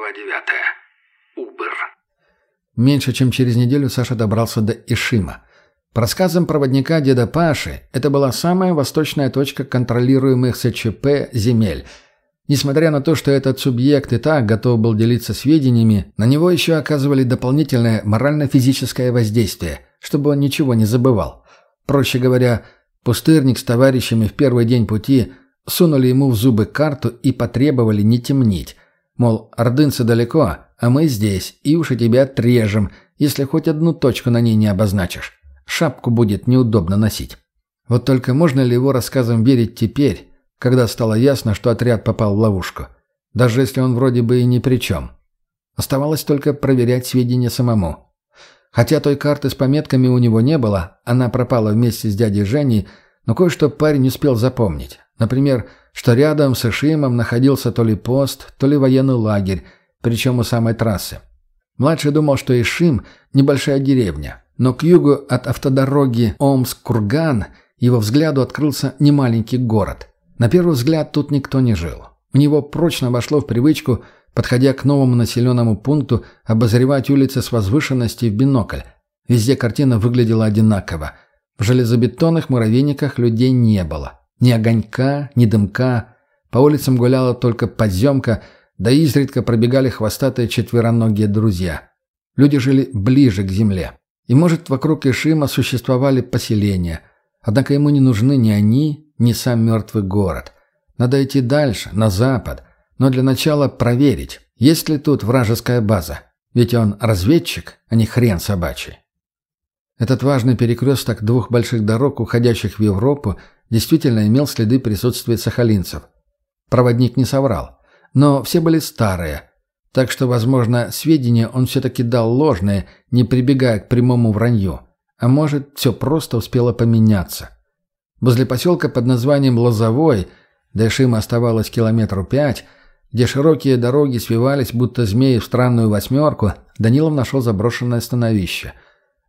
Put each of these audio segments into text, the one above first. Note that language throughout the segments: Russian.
Глава девятая. Убер. Меньше чем через неделю Саша добрался до Ишима. По рассказам проводника деда Паши, это была самая восточная точка контролируемых СЧП земель. Несмотря на то, что этот субъект и так готов был делиться сведениями, на него еще оказывали дополнительное морально-физическое воздействие, чтобы он ничего не забывал. Проще говоря, пустырник с товарищами в первый день пути сунули ему в зубы карту и потребовали не темнить. Мол, ордынцы далеко, а мы здесь, и уж и тебя отрежем, если хоть одну точку на ней не обозначишь. Шапку будет неудобно носить. Вот только можно ли его рассказам верить теперь, когда стало ясно, что отряд попал в ловушку? Даже если он вроде бы и ни при чем. Оставалось только проверять сведения самому. Хотя той карты с пометками у него не было, она пропала вместе с дядей Женей, но кое-что парень успел запомнить. Например, что рядом с Ишимом находился то ли пост, то ли военный лагерь, причем у самой трассы. Младший думал, что Ишим – небольшая деревня, но к югу от автодороги Омск-Курган его взгляду открылся немаленький город. На первый взгляд тут никто не жил. У него прочно вошло в привычку, подходя к новому населенному пункту, обозревать улицы с возвышенности в бинокль. Везде картина выглядела одинаково. В железобетонных муравейниках людей не было. Ни огонька, ни дымка. По улицам гуляла только подземка, да изредка пробегали хвостатые четвероногие друзья. Люди жили ближе к земле. И, может, вокруг Ишима существовали поселения. Однако ему не нужны ни они, ни сам мертвый город. Надо идти дальше, на запад. Но для начала проверить, есть ли тут вражеская база. Ведь он разведчик, а не хрен собачий. Этот важный перекресток двух больших дорог, уходящих в Европу, действительно имел следы присутствия сахалинцев. Проводник не соврал. Но все были старые. Так что, возможно, сведения он все-таки дал ложные, не прибегая к прямому вранью. А может, все просто успело поменяться. Возле поселка под названием Лозовой, до Ишима оставалось километру пять, где широкие дороги свивались, будто змеи в странную восьмерку, Данилов нашел заброшенное становище –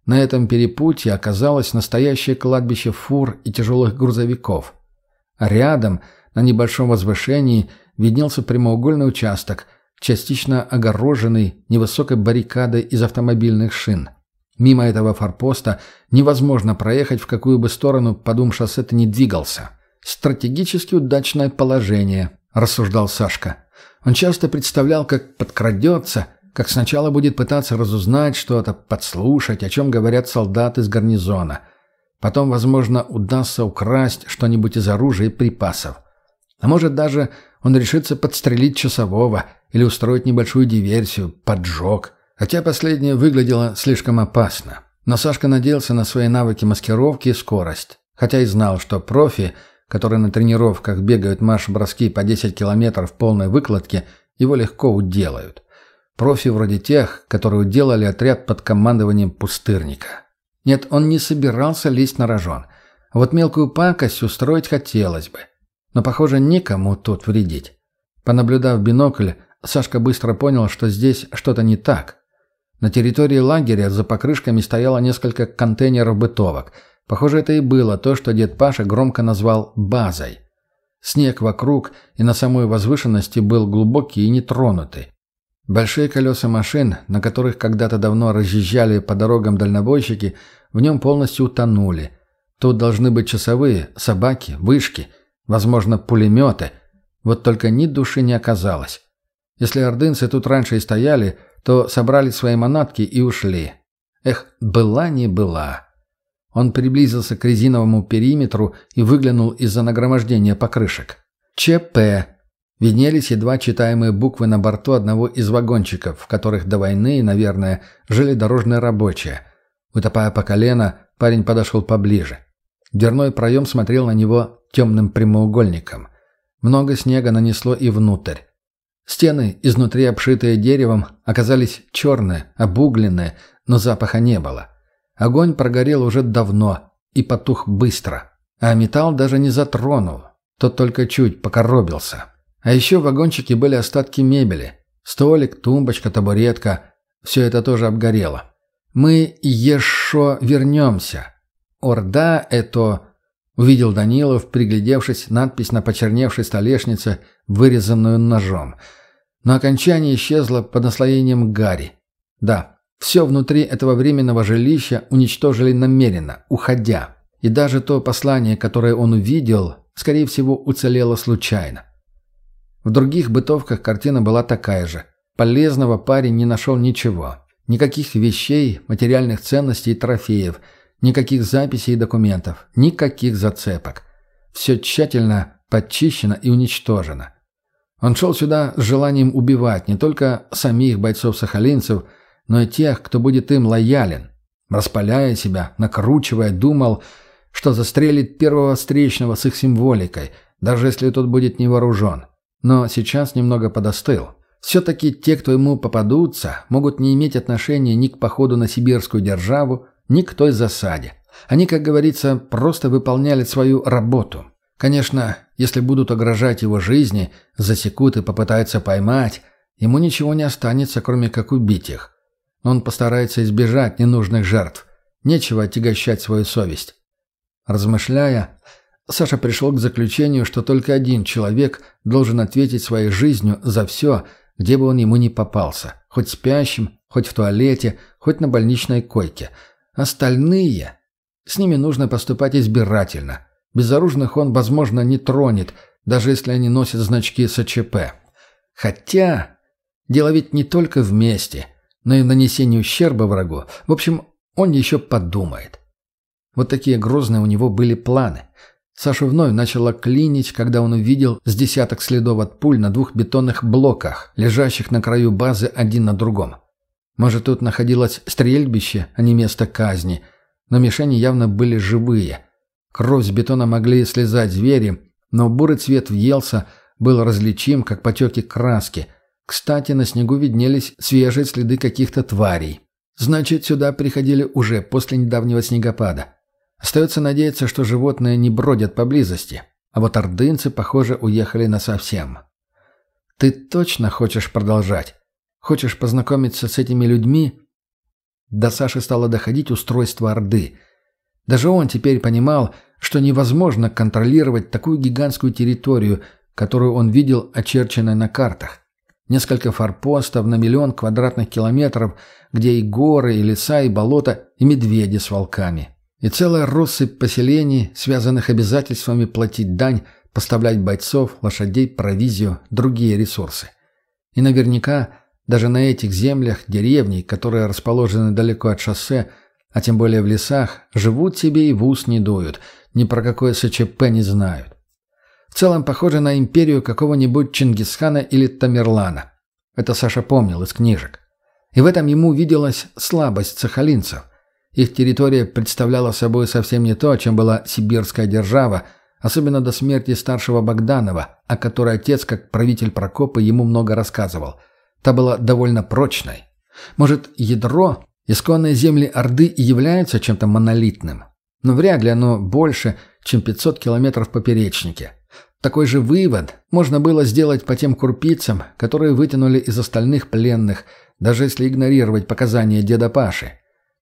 на этом перепутье оказалось настоящее кладбище фур и тяжелых грузовиков. А рядом, на небольшом возвышении, виднелся прямоугольный участок, частично огороженный невысокой баррикадой из автомобильных шин. Мимо этого форпоста невозможно проехать в какую бы сторону подум шоссе ты не двигался. «Стратегически удачное положение», – рассуждал Сашка. Он часто представлял, как подкрадется – как сначала будет пытаться разузнать что-то, подслушать, о чем говорят солдаты из гарнизона. Потом, возможно, удастся украсть что-нибудь из оружия и припасов. А может даже он решится подстрелить часового или устроить небольшую диверсию, поджог. Хотя последнее выглядело слишком опасно. Но Сашка надеялся на свои навыки маскировки и скорость. Хотя и знал, что профи, которые на тренировках бегают марш-броски по 10 километров в полной выкладке, его легко уделают. Профи вроде тех, которые делали отряд под командованием пустырника. Нет, он не собирался лезть на рожон. Вот мелкую пакость устроить хотелось бы. Но, похоже, никому тут вредить. Понаблюдав бинокль, Сашка быстро понял, что здесь что-то не так. На территории лагеря за покрышками стояло несколько контейнеров бытовок. Похоже, это и было то, что дед Паша громко назвал «базой». Снег вокруг и на самой возвышенности был глубокий и нетронутый. Большие колеса машин, на которых когда-то давно разъезжали по дорогам дальнобойщики, в нем полностью утонули. Тут должны быть часовые, собаки, вышки, возможно, пулеметы. Вот только ни души не оказалось. Если ордынцы тут раньше и стояли, то собрали свои манатки и ушли. Эх, была не была. Он приблизился к резиновому периметру и выглянул из-за нагромождения покрышек. ЧП Виднелись едва читаемые буквы на борту одного из вагончиков, в которых до войны, наверное, жили дорожные рабочие. Утопая по колено, парень подошел поближе. Дверной проем смотрел на него темным прямоугольником. Много снега нанесло и внутрь. Стены, изнутри обшитые деревом, оказались черные, обугленные, но запаха не было. Огонь прогорел уже давно и потух быстро. А металл даже не затронул. Тот только чуть покоробился. А еще в вагончике были остатки мебели. Столик, тумбочка, табуретка. Все это тоже обгорело. «Мы еще вернемся. Орда это...» Увидел Данилов, приглядевшись, надпись на почерневшей столешнице, вырезанную ножом. но окончание исчезло под наслоением гари. Да, все внутри этого временного жилища уничтожили намеренно, уходя. И даже то послание, которое он увидел, скорее всего, уцелело случайно. В других бытовках картина была такая же. Полезного парень не нашел ничего. Никаких вещей, материальных ценностей и трофеев, никаких записей и документов, никаких зацепок. Все тщательно подчищено и уничтожено. Он шел сюда с желанием убивать не только самих бойцов-сахалинцев, но и тех, кто будет им лоялен. Распаляя себя, накручивая, думал, что застрелит первого встречного с их символикой, даже если тот будет не вооружен. Но сейчас немного подостыл. Все-таки те, кто ему попадутся, могут не иметь отношения ни к походу на сибирскую державу, ни к той засаде. Они, как говорится, просто выполняли свою работу. Конечно, если будут угрожать его жизни, засекут и попытаются поймать, ему ничего не останется, кроме как убить их. Он постарается избежать ненужных жертв. Нечего отягощать свою совесть. Размышляя, Саша пришел к заключению, что только один человек должен ответить своей жизнью за все, где бы он ему ни попался, хоть спящим, хоть в туалете, хоть на больничной койке. Остальные... С ними нужно поступать избирательно. Безоружных он, возможно, не тронет, даже если они носят значки СЧП. Хотя... Дело ведь не только вместе, но и в нанесении ущерба врагу. В общем, он еще подумает. Вот такие грозные у него были планы. Сашу вновь начало клинить, когда он увидел с десяток следов от пуль на двух бетонных блоках, лежащих на краю базы один на другом. Может, тут находилось стрельбище, а не место казни, но мишени явно были живые. Кровь с бетона могли слезать звери, но бурый цвет въелся, был различим, как потеки краски. Кстати, на снегу виднелись свежие следы каких-то тварей. Значит, сюда приходили уже после недавнего снегопада. Остается надеяться, что животные не бродят поблизости. А вот ордынцы, похоже, уехали насовсем. Ты точно хочешь продолжать? Хочешь познакомиться с этими людьми? До Саши стало доходить устройство Орды. Даже он теперь понимал, что невозможно контролировать такую гигантскую территорию, которую он видел очерченной на картах. Несколько форпостов на миллион квадратных километров, где и горы, и леса, и болота, и медведи с волками и целая россыпь поселений, связанных обязательствами платить дань, поставлять бойцов, лошадей, провизию, другие ресурсы. И наверняка даже на этих землях деревни, которые расположены далеко от шоссе, а тем более в лесах, живут себе и в ус не дуют, ни про какое СЧП не знают. В целом похоже на империю какого-нибудь Чингисхана или Тамерлана. Это Саша помнил из книжек. И в этом ему виделась слабость сахалинцев. Их территория представляла собой совсем не то, чем была сибирская держава, особенно до смерти старшего Богданова, о которой отец, как правитель Прокопа, ему много рассказывал. Та была довольно прочной. Может, ядро, исконные земли Орды и являются чем-то монолитным, но вряд ли оно больше, чем 500 километров поперечнике. Такой же вывод можно было сделать по тем курпицам, которые вытянули из остальных пленных, даже если игнорировать показания деда Паши.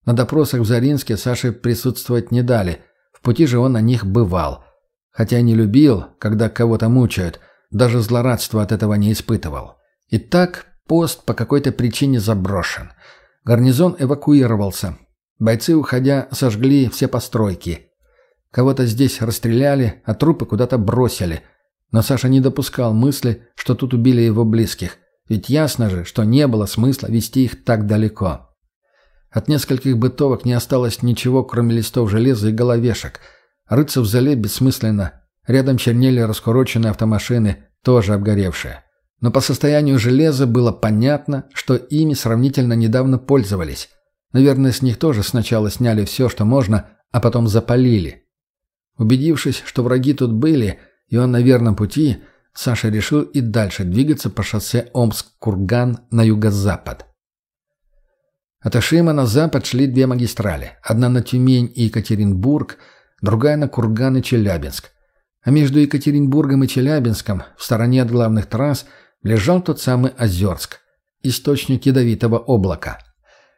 На допросах в Заринске Саше присутствовать не дали. В пути же он на них бывал. Хотя не любил, когда кого-то мучают, даже злорадства от этого не испытывал. Итак, пост по какой-то причине заброшен. Гарнизон эвакуировался. Бойцы, уходя, сожгли все постройки. Кого-то здесь расстреляли, а трупы куда-то бросили. Но Саша не допускал мысли, что тут убили его близких. Ведь ясно же, что не было смысла вести их так далеко. От нескольких бытовок не осталось ничего, кроме листов железа и головешек. Рыться в зале бессмысленно. Рядом чернели раскуроченные автомашины, тоже обгоревшие. Но по состоянию железа было понятно, что ими сравнительно недавно пользовались. Наверное, с них тоже сначала сняли все, что можно, а потом запалили. Убедившись, что враги тут были, и он на верном пути, Саша решил и дальше двигаться по шоссе Омск-Курган на юго-запад. От Ашима на запад шли две магистрали. Одна на Тюмень и Екатеринбург, другая на Курган и Челябинск. А между Екатеринбургом и Челябинском, в стороне от главных трасс, лежал тот самый Озерск, источник ядовитого облака.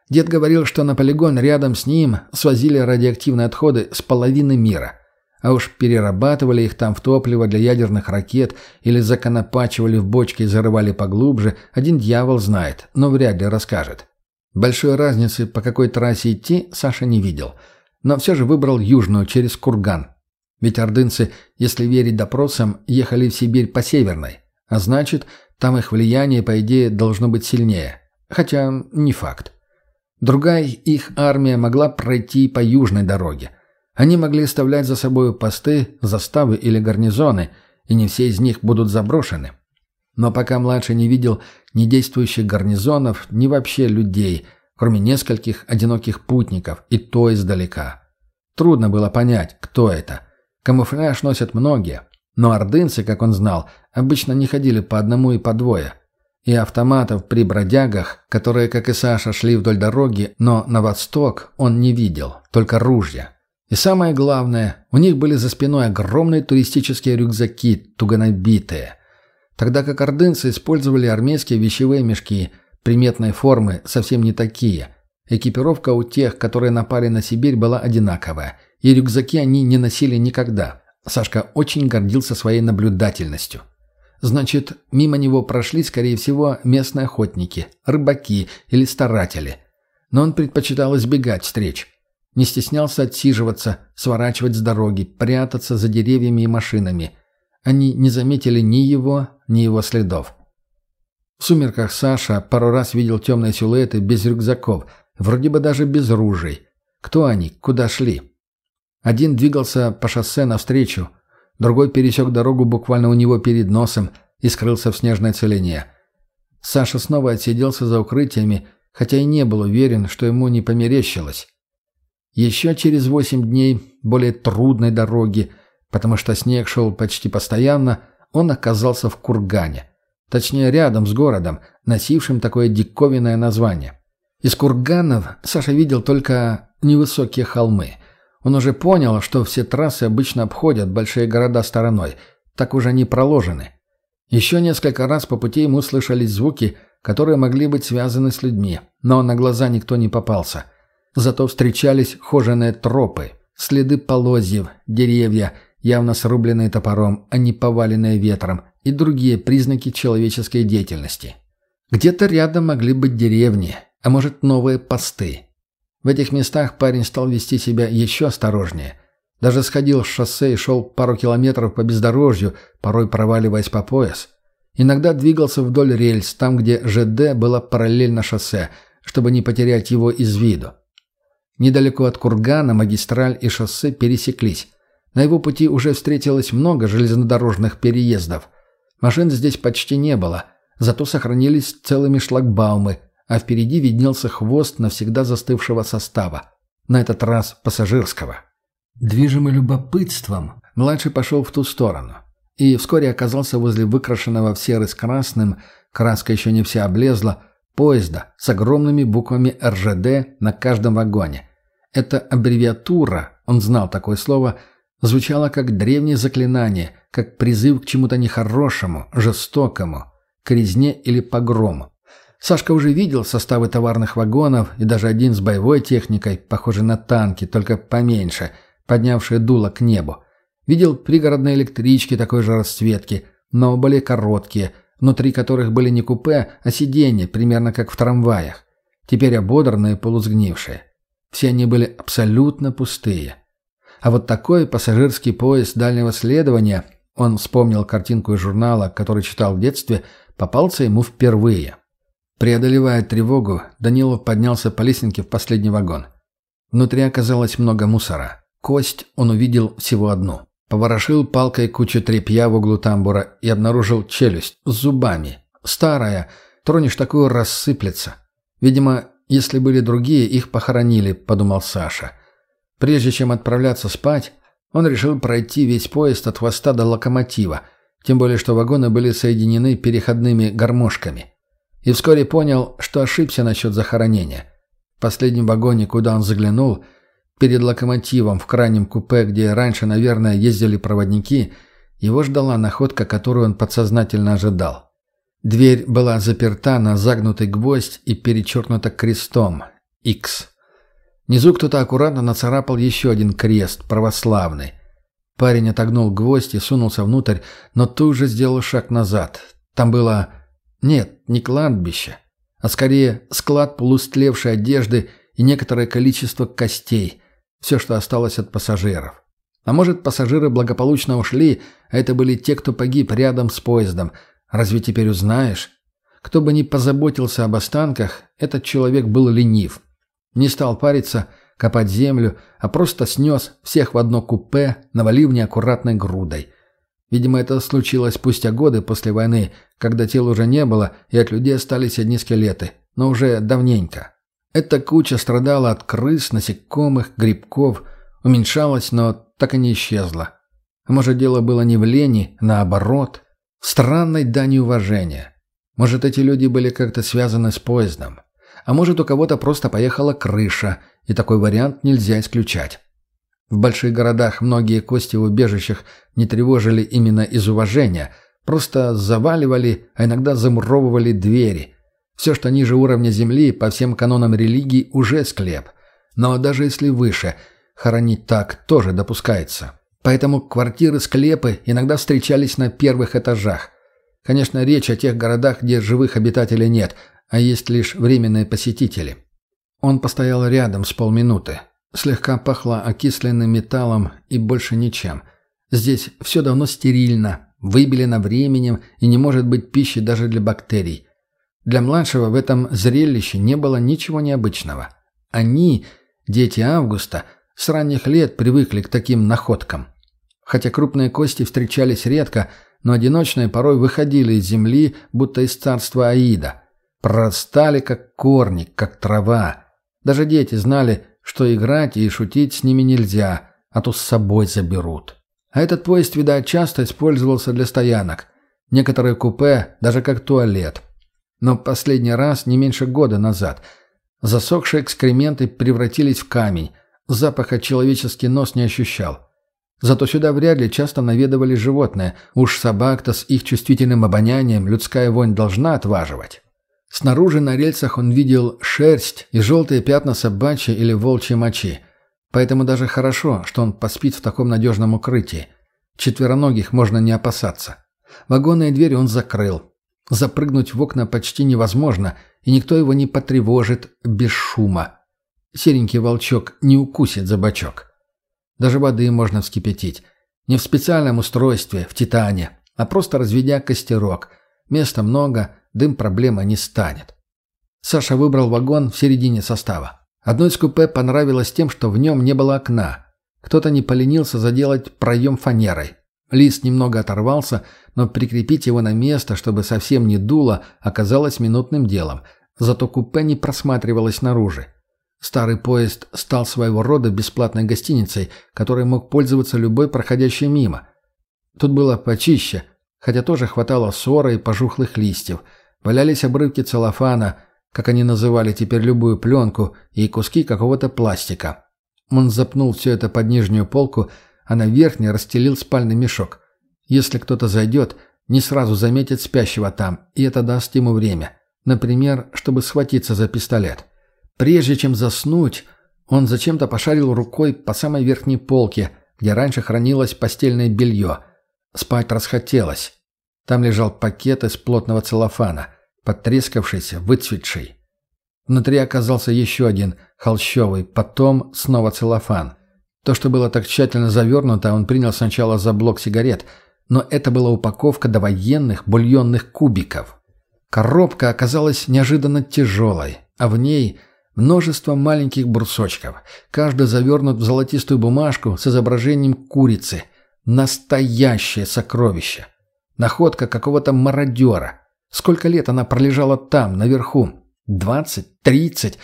Дед говорил, что на полигон рядом с ним свозили радиоактивные отходы с половины мира. А уж перерабатывали их там в топливо для ядерных ракет или законопачивали в бочке и зарывали поглубже, один дьявол знает, но вряд ли расскажет. Большой разницы, по какой трассе идти, Саша не видел. Но все же выбрал южную, через Курган. Ведь ордынцы, если верить допросам, ехали в Сибирь по северной. А значит, там их влияние, по идее, должно быть сильнее. Хотя не факт. Другая их армия могла пройти по южной дороге. Они могли оставлять за собой посты, заставы или гарнизоны, и не все из них будут заброшены. Но пока младший не видел ни действующих гарнизонов, ни вообще людей, кроме нескольких одиноких путников, и то издалека. Трудно было понять, кто это. Камуфляж носят многие, но ордынцы, как он знал, обычно не ходили по одному и по двое. И автоматов при бродягах, которые, как и Саша, шли вдоль дороги, но на восток он не видел, только ружья. И самое главное, у них были за спиной огромные туристические рюкзаки, туго набитые – тогда как ордынцы использовали армейские вещевые мешки приметной формы, совсем не такие. Экипировка у тех, которые напали на Сибирь, была одинаковая, и рюкзаки они не носили никогда. Сашка очень гордился своей наблюдательностью. Значит, мимо него прошли, скорее всего, местные охотники, рыбаки или старатели. Но он предпочитал избегать встреч. Не стеснялся отсиживаться, сворачивать с дороги, прятаться за деревьями и машинами – они не заметили ни его, ни его следов. В сумерках Саша пару раз видел темные силуэты без рюкзаков, вроде бы даже без ружей. Кто они? Куда шли? Один двигался по шоссе навстречу, другой пересек дорогу буквально у него перед носом и скрылся в снежной целине. Саша снова отсиделся за укрытиями, хотя и не был уверен, что ему не померещилось. Еще через восемь дней более трудной дороги Потому что снег шел почти постоянно, он оказался в кургане. Точнее, рядом с городом, носившим такое диковинное название. Из курганов Саша видел только невысокие холмы. Он уже понял, что все трассы обычно обходят большие города стороной. Так уже они проложены. Еще несколько раз по пути ему слышались звуки, которые могли быть связаны с людьми, но на глаза никто не попался. Зато встречались хоженые тропы, следы полозьев, деревья – явно срубленные топором, а не поваленные ветром, и другие признаки человеческой деятельности. Где-то рядом могли быть деревни, а может новые посты. В этих местах парень стал вести себя еще осторожнее. Даже сходил с шоссе и шел пару километров по бездорожью, порой проваливаясь по пояс. Иногда двигался вдоль рельс, там, где ЖД было параллельно шоссе, чтобы не потерять его из виду. Недалеко от Кургана магистраль и шоссе пересеклись. На его пути уже встретилось много железнодорожных переездов. Машин здесь почти не было, зато сохранились целыми шлагбаумы, а впереди виднелся хвост навсегда застывшего состава. На этот раз пассажирского. Движимый любопытством, младший пошел в ту сторону. И вскоре оказался возле выкрашенного в серый с красным, краска еще не вся облезла, поезда с огромными буквами РЖД на каждом вагоне. Эта аббревиатура, он знал такое слово – звучало как древнее заклинание, как призыв к чему-то нехорошему, жестокому, к резне или погрому. Сашка уже видел составы товарных вагонов и даже один с боевой техникой, похожий на танки, только поменьше, поднявшие дуло к небу. Видел пригородные электрички такой же расцветки, но более короткие, внутри которых были не купе, а сиденья, примерно как в трамваях. Теперь ободранные, полусгнившие. Все они были абсолютно пустые. А вот такой пассажирский поезд дальнего следования, он вспомнил картинку из журнала, который читал в детстве, попался ему впервые. Преодолевая тревогу, Данилов поднялся по лесенке в последний вагон. Внутри оказалось много мусора. Кость он увидел всего одну. Поворошил палкой кучу тряпья в углу тамбура и обнаружил челюсть с зубами. Старая, тронешь такую рассыплется. Видимо, если были другие, их похоронили, подумал Саша. Прежде чем отправляться спать, он решил пройти весь поезд от хвоста до локомотива, тем более что вагоны были соединены переходными гармошками. И вскоре понял, что ошибся насчет захоронения. В последнем вагоне, куда он заглянул, перед локомотивом в крайнем купе, где раньше, наверное, ездили проводники, его ждала находка, которую он подсознательно ожидал. Дверь была заперта на загнутый гвоздь и перечеркнута крестом «X». Внизу кто-то аккуратно нацарапал еще один крест, православный. Парень отогнул гвоздь и сунулся внутрь, но тут же сделал шаг назад. Там было... Нет, не кладбище, а скорее склад полустлевшей одежды и некоторое количество костей. Все, что осталось от пассажиров. А может, пассажиры благополучно ушли, а это были те, кто погиб рядом с поездом. Разве теперь узнаешь? Кто бы ни позаботился об останках, этот человек был ленив. Не стал париться, копать землю, а просто снес всех в одно купе, навалив неаккуратной грудой. Видимо, это случилось спустя годы после войны, когда тел уже не было, и от людей остались одни скелеты, но уже давненько. Эта куча страдала от крыс, насекомых, грибков, уменьшалась, но так и не исчезла. Может, дело было не в лени, наоборот, в странной дани уважения. Может, эти люди были как-то связаны с поездом. А может, у кого-то просто поехала крыша, и такой вариант нельзя исключать. В больших городах многие кости в убежищах не тревожили именно из уважения, просто заваливали, а иногда замуровывали двери. Все, что ниже уровня земли, по всем канонам религии, уже склеп. Но даже если выше, хоронить так тоже допускается. Поэтому квартиры-склепы иногда встречались на первых этажах. Конечно, речь о тех городах, где живых обитателей нет, а есть лишь временные посетители. Он постоял рядом с полминуты. Слегка пахло окисленным металлом и больше ничем. Здесь все давно стерильно, выбелено временем и не может быть пищи даже для бактерий. Для младшего в этом зрелище не было ничего необычного. Они, дети Августа, с ранних лет привыкли к таким находкам. Хотя крупные кости встречались редко, но одиночные порой выходили из земли, будто из царства Аида – прорастали как корни, как трава. Даже дети знали, что играть и шутить с ними нельзя, а то с собой заберут. А этот поезд, видать, часто использовался для стоянок. Некоторые купе даже как туалет. Но последний раз не меньше года назад. Засохшие экскременты превратились в камень. Запаха человеческий нос не ощущал. Зато сюда вряд ли часто наведывали животные. Уж собак-то с их чувствительным обонянием людская вонь должна отваживать. Снаружи на рельсах он видел шерсть и желтые пятна собачьей или волчьей мочи. Поэтому даже хорошо, что он поспит в таком надежном укрытии. Четвероногих можно не опасаться. Вагонные двери он закрыл. Запрыгнуть в окна почти невозможно, и никто его не потревожит без шума. Серенький волчок не укусит за бочок. Даже воды можно вскипятить. Не в специальном устройстве, в титане, а просто разведя костерок. Места много, дым проблема не станет. Саша выбрал вагон в середине состава. Одно из купе понравилось тем, что в нем не было окна. Кто-то не поленился заделать проем фанерой. Лист немного оторвался, но прикрепить его на место, чтобы совсем не дуло, оказалось минутным делом. Зато купе не просматривалось наружу. Старый поезд стал своего рода бесплатной гостиницей, которой мог пользоваться любой проходящий мимо. Тут было почище, хотя тоже хватало ссора и пожухлых листьев – Валялись обрывки целлофана, как они называли теперь любую пленку, и куски какого-то пластика. Он запнул все это под нижнюю полку, а на верхней расстелил спальный мешок. Если кто-то зайдет, не сразу заметит спящего там, и это даст ему время. Например, чтобы схватиться за пистолет. Прежде чем заснуть, он зачем-то пошарил рукой по самой верхней полке, где раньше хранилось постельное белье. Спать расхотелось. Там лежал пакет из плотного целлофана, потрескавшийся, выцветший. Внутри оказался еще один, холщовый, потом снова целлофан. То, что было так тщательно завернуто, он принял сначала за блок сигарет, но это была упаковка довоенных бульонных кубиков. Коробка оказалась неожиданно тяжелой, а в ней множество маленьких брусочков, каждый завернут в золотистую бумажку с изображением курицы. Настоящее сокровище. Находка какого-то мародера. Сколько лет она пролежала там, наверху? Двадцать? Тридцать?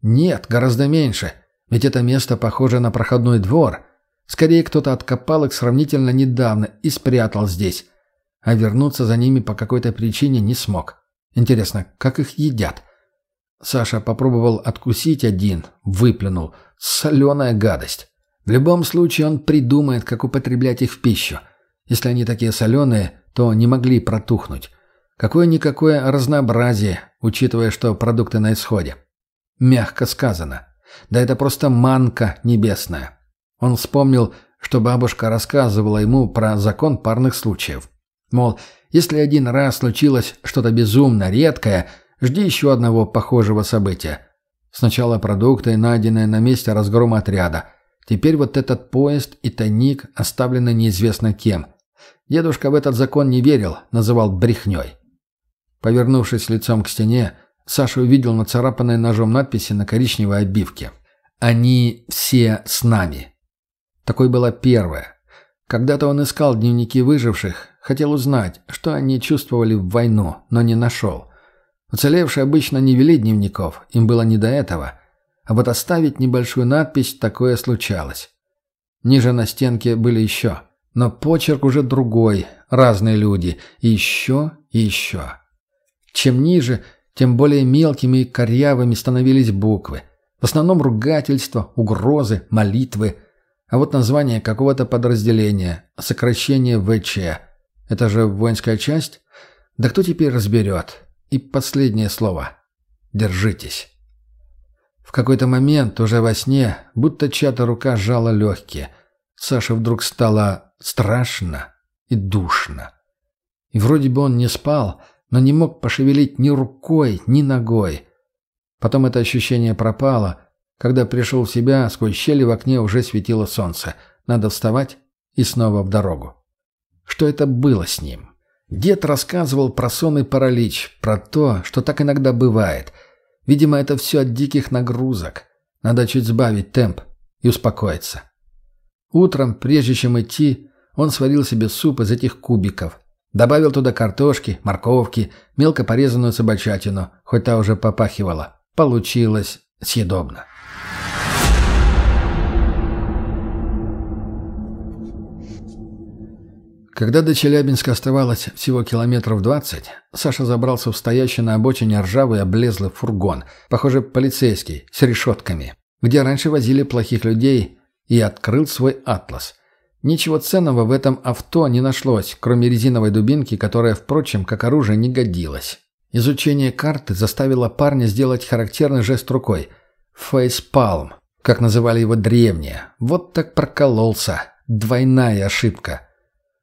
Нет, гораздо меньше. Ведь это место похоже на проходной двор. Скорее, кто-то откопал их сравнительно недавно и спрятал здесь. А вернуться за ними по какой-то причине не смог. Интересно, как их едят? Саша попробовал откусить один, выплюнул. Соленая гадость. В любом случае он придумает, как употреблять их в пищу. Если они такие соленые, то не могли протухнуть. Какое-никакое разнообразие, учитывая, что продукты на исходе. Мягко сказано. Да это просто манка небесная. Он вспомнил, что бабушка рассказывала ему про закон парных случаев. Мол, если один раз случилось что-то безумно редкое, жди еще одного похожего события. Сначала продукты, найденные на месте разгрома отряда. Теперь вот этот поезд и тайник, оставленный неизвестно кем. Дедушка в этот закон не верил, называл брехней. Повернувшись лицом к стене, Саша увидел нацарапанные ножом надписи на коричневой обивке. «Они все с нами». Такой была первая. Когда-то он искал дневники выживших, хотел узнать, что они чувствовали в войну, но не нашел. Уцелевшие обычно не вели дневников, им было не до этого. А вот оставить небольшую надпись такое случалось. Ниже на стенке были еще. Но почерк уже другой, разные люди. И еще, и еще. Чем ниже, тем более мелкими и корявыми становились буквы. В основном ругательства, угрозы, молитвы. А вот название какого-то подразделения, сокращение ВЧ. Это же воинская часть? Да кто теперь разберет? И последнее слово. Держитесь. В какой-то момент, уже во сне, будто чья-то рука сжала легкие. Саше вдруг стало страшно и душно. И вроде бы он не спал, но не мог пошевелить ни рукой, ни ногой. Потом это ощущение пропало. Когда пришел в себя, сквозь щели в окне уже светило солнце. Надо вставать и снова в дорогу. Что это было с ним? Дед рассказывал про сон и паралич, про то, что так иногда бывает. Видимо, это все от диких нагрузок. Надо чуть сбавить темп и успокоиться. Утром, прежде чем идти, он сварил себе суп из этих кубиков. Добавил туда картошки, морковки, мелко порезанную собачатину, хоть та уже попахивала. Получилось съедобно. Когда до Челябинска оставалось всего километров двадцать, Саша забрался в стоящий на обочине ржавый облезлый фургон, похоже, полицейский, с решетками, где раньше возили плохих людей, и открыл свой атлас – Ничего ценного в этом авто не нашлось, кроме резиновой дубинки, которая, впрочем, как оружие не годилась. Изучение карты заставило парня сделать характерный жест рукой. «Фейспалм», как называли его древние. Вот так прокололся. Двойная ошибка.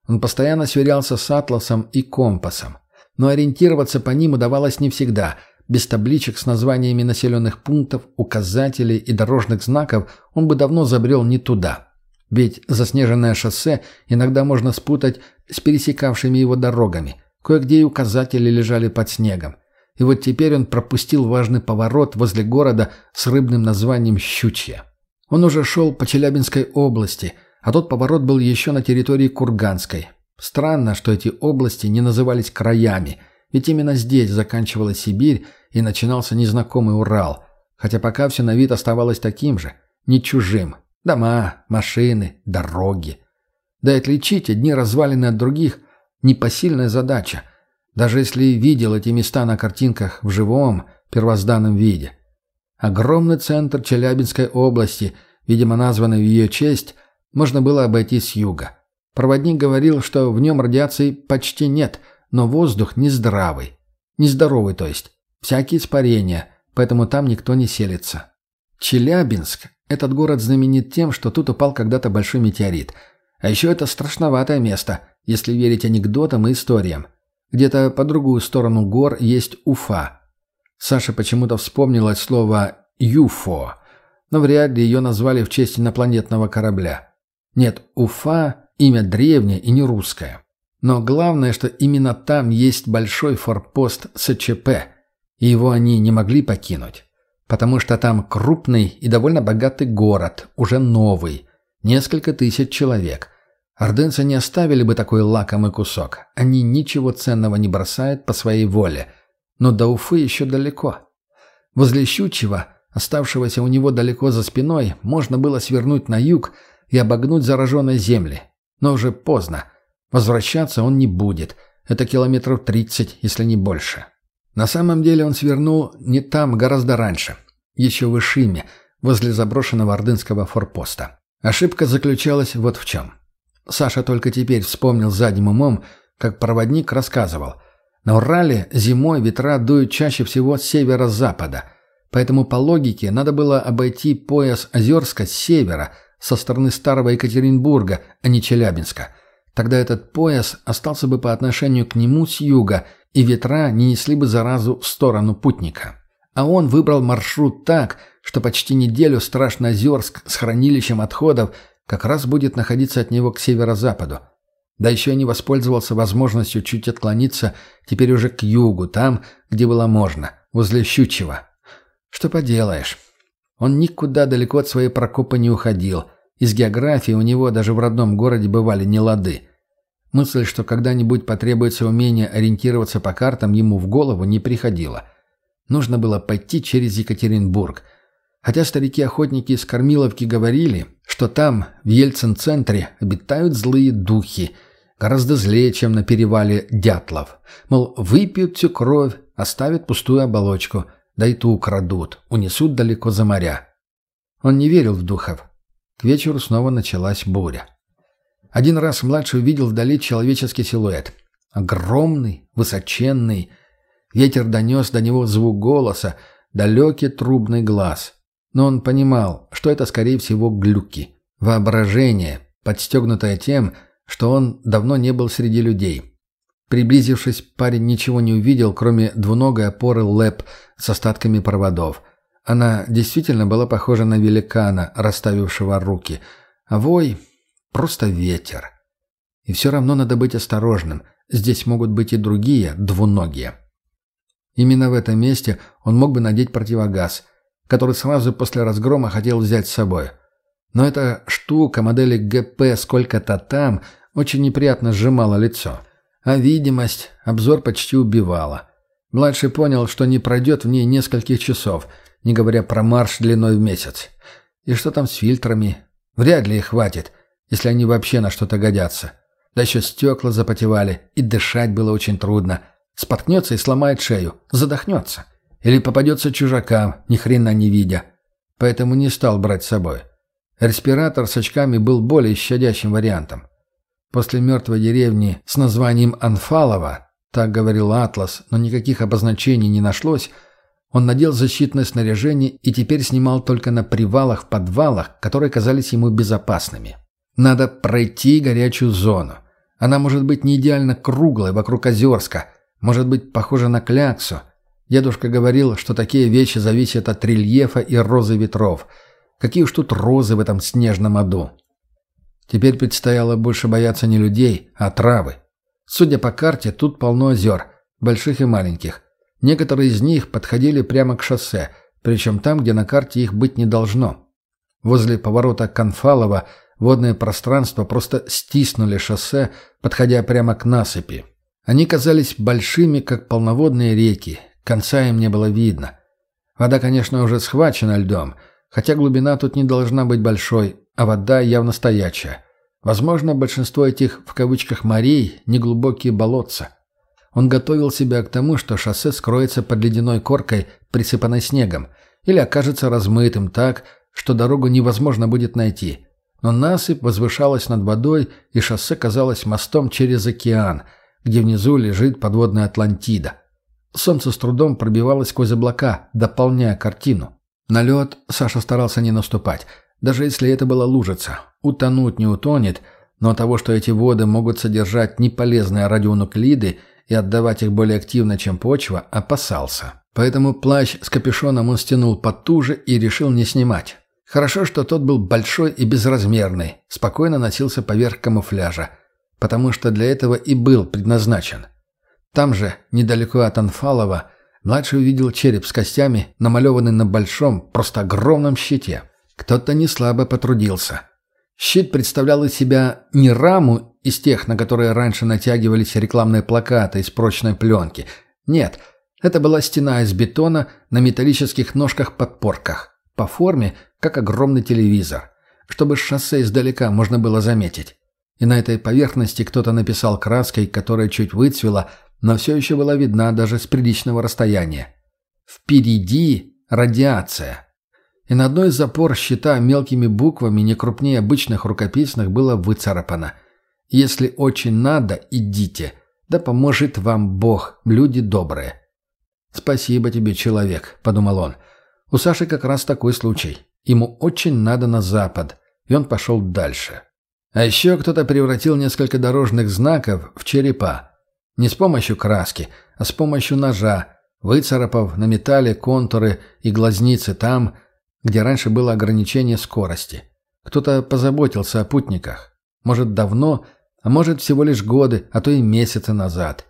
Он постоянно сверялся с атласом и компасом. Но ориентироваться по ним удавалось не всегда. Без табличек с названиями населенных пунктов, указателей и дорожных знаков он бы давно забрел не туда. Ведь заснеженное шоссе иногда можно спутать с пересекавшими его дорогами. Кое-где и указатели лежали под снегом. И вот теперь он пропустил важный поворот возле города с рыбным названием Щучье. Он уже шел по Челябинской области, а тот поворот был еще на территории Курганской. Странно, что эти области не назывались краями, ведь именно здесь заканчивалась Сибирь и начинался незнакомый Урал, хотя пока все на вид оставалось таким же, не чужим, Дома, машины, дороги. Да и отличить одни развалины от других – непосильная задача, даже если видел эти места на картинках в живом, первозданном виде. Огромный центр Челябинской области, видимо названный в ее честь, можно было обойти с юга. Проводник говорил, что в нем радиации почти нет, но воздух нездравый. Нездоровый, то есть. Всякие испарения, поэтому там никто не селится. Челябинск этот город знаменит тем, что тут упал когда-то большой метеорит. А еще это страшноватое место, если верить анекдотам и историям. Где-то по другую сторону гор есть Уфа. Саша почему-то вспомнила слово «юфо», но вряд ли ее назвали в честь инопланетного корабля. Нет, Уфа – имя древнее и не русское. Но главное, что именно там есть большой форпост СЧП, и его они не могли покинуть потому что там крупный и довольно богатый город, уже новый, несколько тысяч человек. Ордынцы не оставили бы такой лакомый кусок, они ничего ценного не бросают по своей воле. Но до Уфы еще далеко. Возле Щучьего, оставшегося у него далеко за спиной, можно было свернуть на юг и обогнуть зараженные земли. Но уже поздно. Возвращаться он не будет. Это километров тридцать, если не больше. На самом деле он свернул не там гораздо раньше, еще в Ишиме, возле заброшенного ордынского форпоста. Ошибка заключалась вот в чем. Саша только теперь вспомнил задним умом, как проводник рассказывал. На Урале зимой ветра дуют чаще всего с северо-запада, поэтому по логике надо было обойти пояс Озерска с севера, со стороны старого Екатеринбурга, а не Челябинска. Тогда этот пояс остался бы по отношению к нему с юга, и ветра не несли бы заразу в сторону путника. А он выбрал маршрут так, что почти неделю Страшноозерск с хранилищем отходов как раз будет находиться от него к северо-западу. Да еще и не воспользовался возможностью чуть отклониться теперь уже к югу, там, где было можно, возле Щучьего. Что поделаешь. Он никуда далеко от своей Прокопа не уходил. Из географии у него даже в родном городе бывали нелады. Мысль, что когда-нибудь потребуется умение ориентироваться по картам, ему в голову не приходила. Нужно было пойти через Екатеринбург. Хотя старики-охотники из Кормиловки говорили, что там, в Ельцин-центре, обитают злые духи – Гораздо злее, чем на перевале Дятлов. Мол, выпьют всю кровь, оставят пустую оболочку, да и ту украдут, унесут далеко за моря. Он не верил в духов. К вечеру снова началась буря. Один раз младший увидел вдали человеческий силуэт. Огромный, высоченный. Ветер донес до него звук голоса, далекий трубный глаз. Но он понимал, что это, скорее всего, глюки. Воображение, подстегнутое тем, что он давно не был среди людей. Приблизившись, парень ничего не увидел, кроме двуногой опоры ЛЭП с остатками проводов. Она действительно была похожа на великана, расставившего руки. А вой — просто ветер. И все равно надо быть осторожным. Здесь могут быть и другие, двуногие. Именно в этом месте он мог бы надеть противогаз, который сразу после разгрома хотел взять с собой. Но эта штука модели ГП сколько-то там — очень неприятно сжимало лицо. А видимость, обзор почти убивала. Младший понял, что не пройдет в ней нескольких часов, не говоря про марш длиной в месяц. И что там с фильтрами? Вряд ли их хватит, если они вообще на что-то годятся. Да еще стекла запотевали, и дышать было очень трудно. Споткнется и сломает шею, задохнется. Или попадется чужакам, ни хрена не видя. Поэтому не стал брать с собой. Респиратор с очками был более щадящим вариантом. После мертвой деревни с названием Анфалова, так говорил Атлас, но никаких обозначений не нашлось, он надел защитное снаряжение и теперь снимал только на привалах в подвалах, которые казались ему безопасными. Надо пройти горячую зону. Она может быть не идеально круглой вокруг Озерска, может быть похожа на кляксу. Дедушка говорил, что такие вещи зависят от рельефа и розы ветров. Какие уж тут розы в этом снежном аду. Теперь предстояло больше бояться не людей, а травы. Судя по карте, тут полно озер, больших и маленьких. Некоторые из них подходили прямо к шоссе, причем там, где на карте их быть не должно. Возле поворота Конфалова водное пространство просто стиснули шоссе, подходя прямо к насыпи. Они казались большими, как полноводные реки, конца им не было видно. Вода, конечно, уже схвачена льдом, хотя глубина тут не должна быть большой, а вода явно стоячая. Возможно, большинство этих, в кавычках, морей – неглубокие болотца. Он готовил себя к тому, что шоссе скроется под ледяной коркой, присыпанной снегом, или окажется размытым так, что дорогу невозможно будет найти. Но насыпь возвышалась над водой, и шоссе казалось мостом через океан, где внизу лежит подводная Атлантида. Солнце с трудом пробивалось сквозь облака, дополняя картину. На лед Саша старался не наступать – даже если это была лужица. Утонуть не утонет, но того, что эти воды могут содержать неполезные радионуклиды и отдавать их более активно, чем почва, опасался. Поэтому плащ с капюшоном он стянул потуже и решил не снимать. Хорошо, что тот был большой и безразмерный, спокойно носился поверх камуфляжа, потому что для этого и был предназначен. Там же, недалеко от Анфалова, младший увидел череп с костями, намалеванный на большом, просто огромном щите. Кто-то не слабо потрудился. Щит представлял из себя не раму из тех, на которые раньше натягивались рекламные плакаты из прочной пленки. Нет, это была стена из бетона на металлических ножках-подпорках. По форме, как огромный телевизор. Чтобы шоссе издалека можно было заметить. И на этой поверхности кто-то написал краской, которая чуть выцвела, но все еще была видна даже с приличного расстояния. «Впереди радиация». И на одной из запор щита мелкими буквами, не крупнее обычных рукописных, было выцарапано. «Если очень надо, идите. Да поможет вам Бог, люди добрые». «Спасибо тебе, человек», — подумал он. «У Саши как раз такой случай. Ему очень надо на запад. и он пошел дальше. А еще кто-то превратил несколько дорожных знаков в черепа. Не с помощью краски, а с помощью ножа, выцарапав на металле контуры и глазницы там, где раньше было ограничение скорости. Кто-то позаботился о путниках. Может, давно, а может, всего лишь годы, а то и месяцы назад.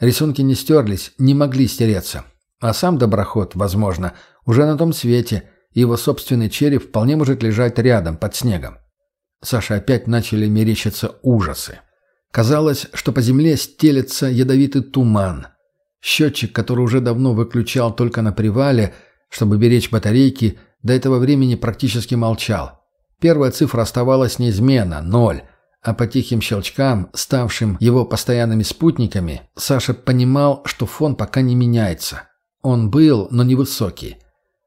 Рисунки не стерлись, не могли стереться. А сам доброход, возможно, уже на том свете, его собственный череп вполне может лежать рядом, под снегом. Саше опять начали мерещиться ужасы. Казалось, что по земле стелется ядовитый туман. Счетчик, который уже давно выключал только на привале, чтобы беречь батарейки, до этого времени практически молчал. Первая цифра оставалась неизменна – ноль. А по тихим щелчкам, ставшим его постоянными спутниками, Саша понимал, что фон пока не меняется. Он был, но невысокий.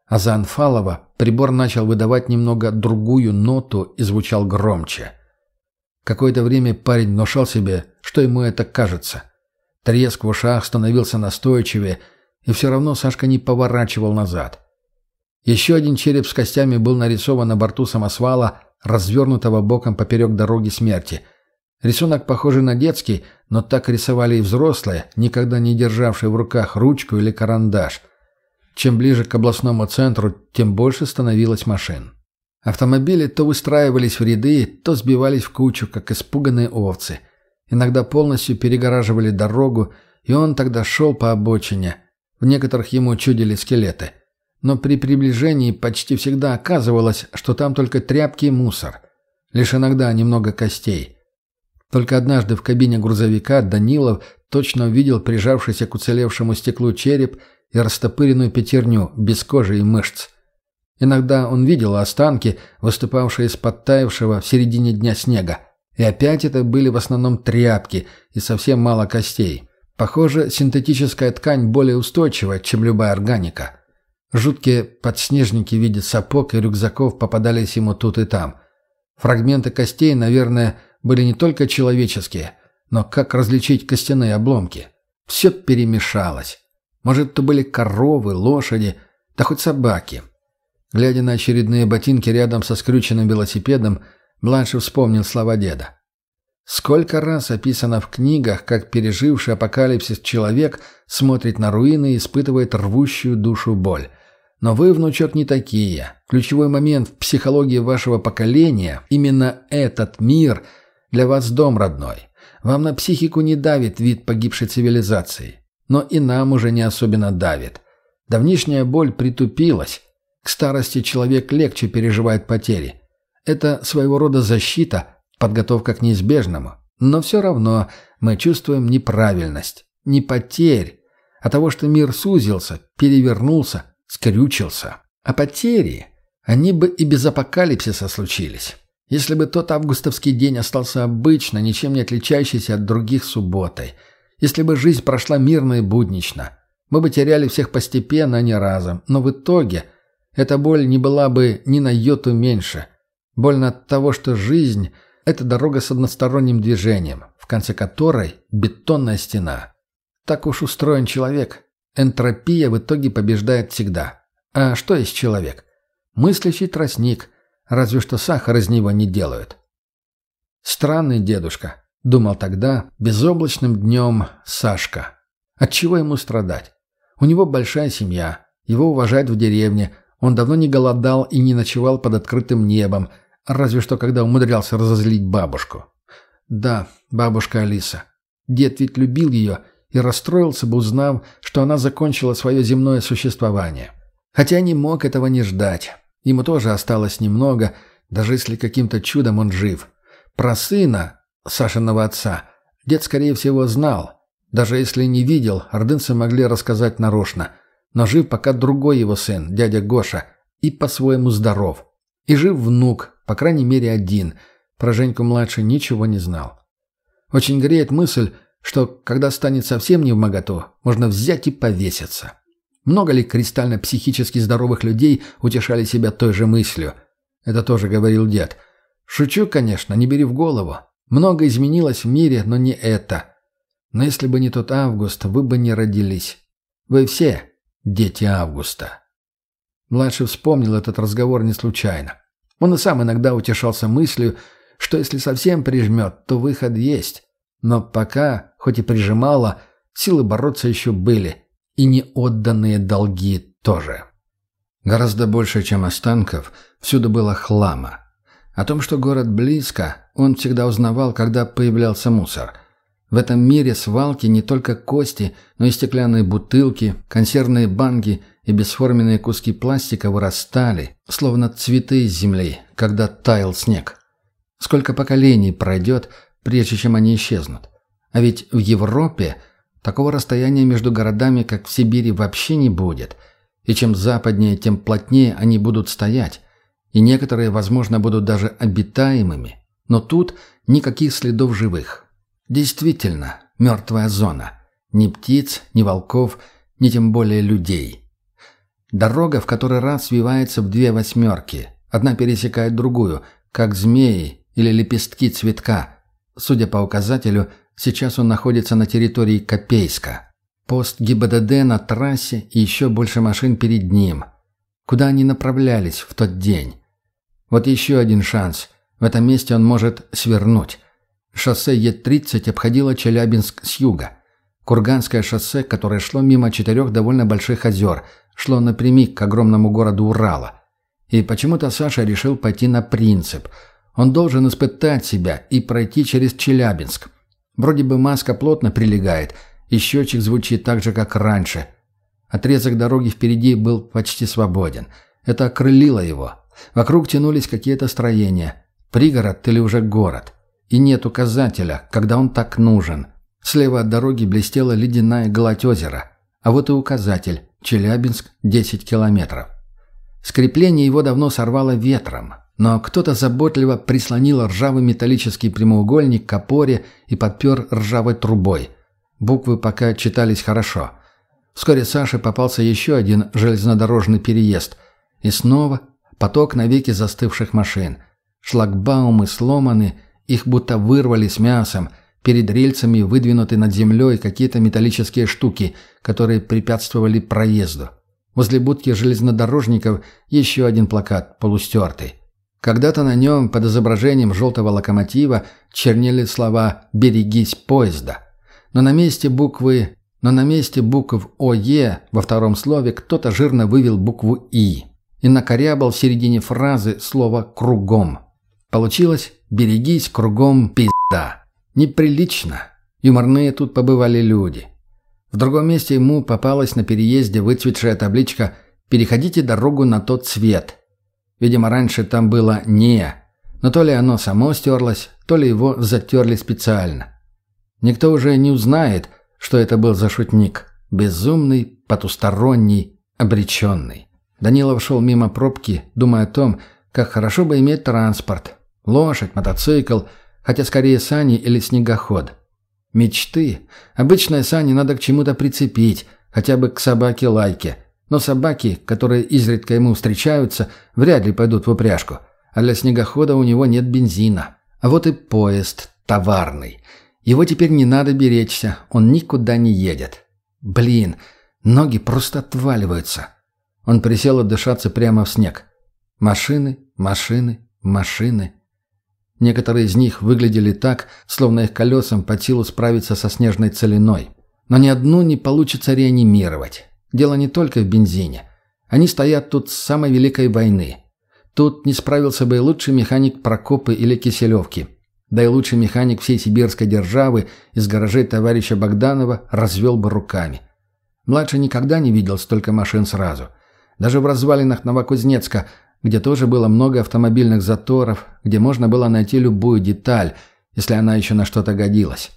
А за Анфалова прибор начал выдавать немного другую ноту и звучал громче. Какое-то время парень внушал себе, что ему это кажется. Треск в ушах становился настойчивее, и все равно Сашка не поворачивал назад. Еще один череп с костями был нарисован на борту самосвала, развернутого боком поперек дороги смерти. Рисунок похожий на детский, но так рисовали и взрослые, никогда не державшие в руках ручку или карандаш – чем ближе к областному центру, тем больше становилось машин. Автомобили то выстраивались в ряды, то сбивались в кучу, как испуганные овцы. Иногда полностью перегораживали дорогу, и он тогда шел по обочине. В некоторых ему чудили скелеты. Но при приближении почти всегда оказывалось, что там только тряпки и мусор. Лишь иногда немного костей. Только однажды в кабине грузовика Данилов точно увидел прижавшийся к уцелевшему стеклу череп и растопыренную пятерню без кожи и мышц. Иногда он видел останки, выступавшие из подтаявшего в середине дня снега. И опять это были в основном тряпки и совсем мало костей. Похоже, синтетическая ткань более устойчива, чем любая органика. Жуткие подснежники в виде сапог и рюкзаков попадались ему тут и там. Фрагменты костей, наверное, были не только человеческие, но как различить костяные обломки? Все перемешалось. Может, то были коровы, лошади, да хоть собаки. Глядя на очередные ботинки рядом со скрюченным велосипедом, младший вспомнил слова деда. Сколько раз описано в книгах, как переживший апокалипсис человек смотрит на руины и испытывает рвущую душу боль. Но вы, внучок, не такие. Ключевой момент в психологии вашего поколения – именно этот мир для вас дом родной. Вам на психику не давит вид погибшей цивилизации. Но и нам уже не особенно давит. Давнишняя боль притупилась. К старости человек легче переживает потери. Это своего рода защита, подготовка к неизбежному. Но все равно мы чувствуем неправильность. Не потерь, а того, что мир сузился, перевернулся, скрючился. А потери, они бы и без апокалипсиса случились. Если бы тот августовский день остался обычно, ничем не отличающийся от других субботой – если бы жизнь прошла мирно и буднично, мы бы теряли всех постепенно, а не разом. Но в итоге эта боль не была бы ни на йоту меньше. Больно от того, что жизнь – это дорога с односторонним движением, в конце которой бетонная стена. Так уж устроен человек. Энтропия в итоге побеждает всегда. А что есть человек? Мыслящий тростник, разве что сахар из него не делают. Странный дедушка. Думал тогда, безоблачным днем, Сашка. Отчего ему страдать? У него большая семья, его уважают в деревне, он давно не голодал и не ночевал под открытым небом, разве что когда умудрялся разозлить бабушку. Да, бабушка Алиса. Дед ведь любил ее и расстроился бы, узнав, что она закончила свое земное существование. Хотя не мог этого не ждать. Ему тоже осталось немного, даже если каким-то чудом он жив. Про сына, Сашиного отца, дед, скорее всего, знал. Даже если не видел, ордынцы могли рассказать нарочно. Но жив пока другой его сын, дядя Гоша, и по-своему здоров. И жив внук, по крайней мере один. Про Женьку-младший ничего не знал. Очень греет мысль, что, когда станет совсем не в моготу, можно взять и повеситься. Много ли кристально-психически здоровых людей утешали себя той же мыслью? Это тоже говорил дед. Шучу, конечно, не бери в голову. Много изменилось в мире, но не это. Но если бы не тот Август, вы бы не родились. Вы все дети Августа. Младший вспомнил этот разговор не случайно. Он и сам иногда утешался мыслью, что если совсем прижмет, то выход есть. Но пока, хоть и прижимало, силы бороться еще были, и неотданные долги тоже. Гораздо больше, чем останков, всюду было хлама. О том, что город близко, он всегда узнавал, когда появлялся мусор. В этом мире свалки не только кости, но и стеклянные бутылки, консервные банки и бесформенные куски пластика вырастали, словно цветы из земли, когда таял снег. Сколько поколений пройдет, прежде чем они исчезнут. А ведь в Европе такого расстояния между городами, как в Сибири, вообще не будет – и чем западнее, тем плотнее они будут стоять. И некоторые, возможно, будут даже обитаемыми. Но тут никаких следов живых. Действительно, мертвая зона. Ни птиц, ни волков, ни тем более людей. Дорога в который раз свивается в две восьмерки. Одна пересекает другую, как змеи или лепестки цветка. Судя по указателю, сейчас он находится на территории Копейска. Пост ГИБДД на трассе и еще больше машин перед ним. Куда они направлялись в тот день? Вот еще один шанс. В этом месте он может свернуть. Шоссе Е-30 обходило Челябинск с юга. Курганское шоссе, которое шло мимо четырех довольно больших озер, шло напрямик к огромному городу Урала. И почему-то Саша решил пойти на принцип. Он должен испытать себя и пройти через Челябинск. Вроде бы маска плотно прилегает – и счетчик звучит так же, как раньше. Отрезок дороги впереди был почти свободен. Это окрылило его. Вокруг тянулись какие-то строения. Пригород или уже город. И нет указателя, когда он так нужен. Слева от дороги блестела ледяная гладь озера. А вот и указатель. Челябинск, 10 километров. Скрепление его давно сорвало ветром, но кто-то заботливо прислонил ржавый металлический прямоугольник к опоре и подпер ржавой трубой – Буквы пока читались хорошо. Вскоре Саше попался еще один железнодорожный переезд. И снова поток навеки застывших машин. Шлагбаумы сломаны, их будто вырвали с мясом. Перед рельсами выдвинуты над землей какие-то металлические штуки, которые препятствовали проезду. Возле будки железнодорожников еще один плакат, полустертый. Когда-то на нем под изображением желтого локомотива чернели слова «Берегись поезда» но на месте буквы но на месте букв ОЕ во втором слове кто-то жирно вывел букву И и накорябал в середине фразы слово «кругом». Получилось «берегись, кругом пизда». Неприлично. Юморные тут побывали люди. В другом месте ему попалась на переезде выцветшая табличка «Переходите дорогу на тот цвет». Видимо, раньше там было «не», но то ли оно само стерлось, то ли его затерли специально. Никто уже не узнает, что это был за шутник. Безумный, потусторонний, обреченный. Данилов шел мимо пробки, думая о том, как хорошо бы иметь транспорт. Лошадь, мотоцикл, хотя скорее сани или снегоход. Мечты. Обычные сани надо к чему-то прицепить, хотя бы к собаке-лайке. Но собаки, которые изредка ему встречаются, вряд ли пойдут в упряжку. А для снегохода у него нет бензина. А вот и поезд товарный. Его теперь не надо беречься, он никуда не едет. Блин, ноги просто отваливаются. Он присел отдышаться прямо в снег. Машины, машины, машины. Некоторые из них выглядели так, словно их колесам под силу справиться со снежной целиной. Но ни одну не получится реанимировать. Дело не только в бензине. Они стоят тут с самой Великой войны. Тут не справился бы и лучший механик Прокопы или Киселевки. Да и лучший механик всей сибирской державы из гаражей товарища Богданова развел бы руками. Младший никогда не видел столько машин сразу. Даже в развалинах Новокузнецка, где тоже было много автомобильных заторов, где можно было найти любую деталь, если она еще на что-то годилась.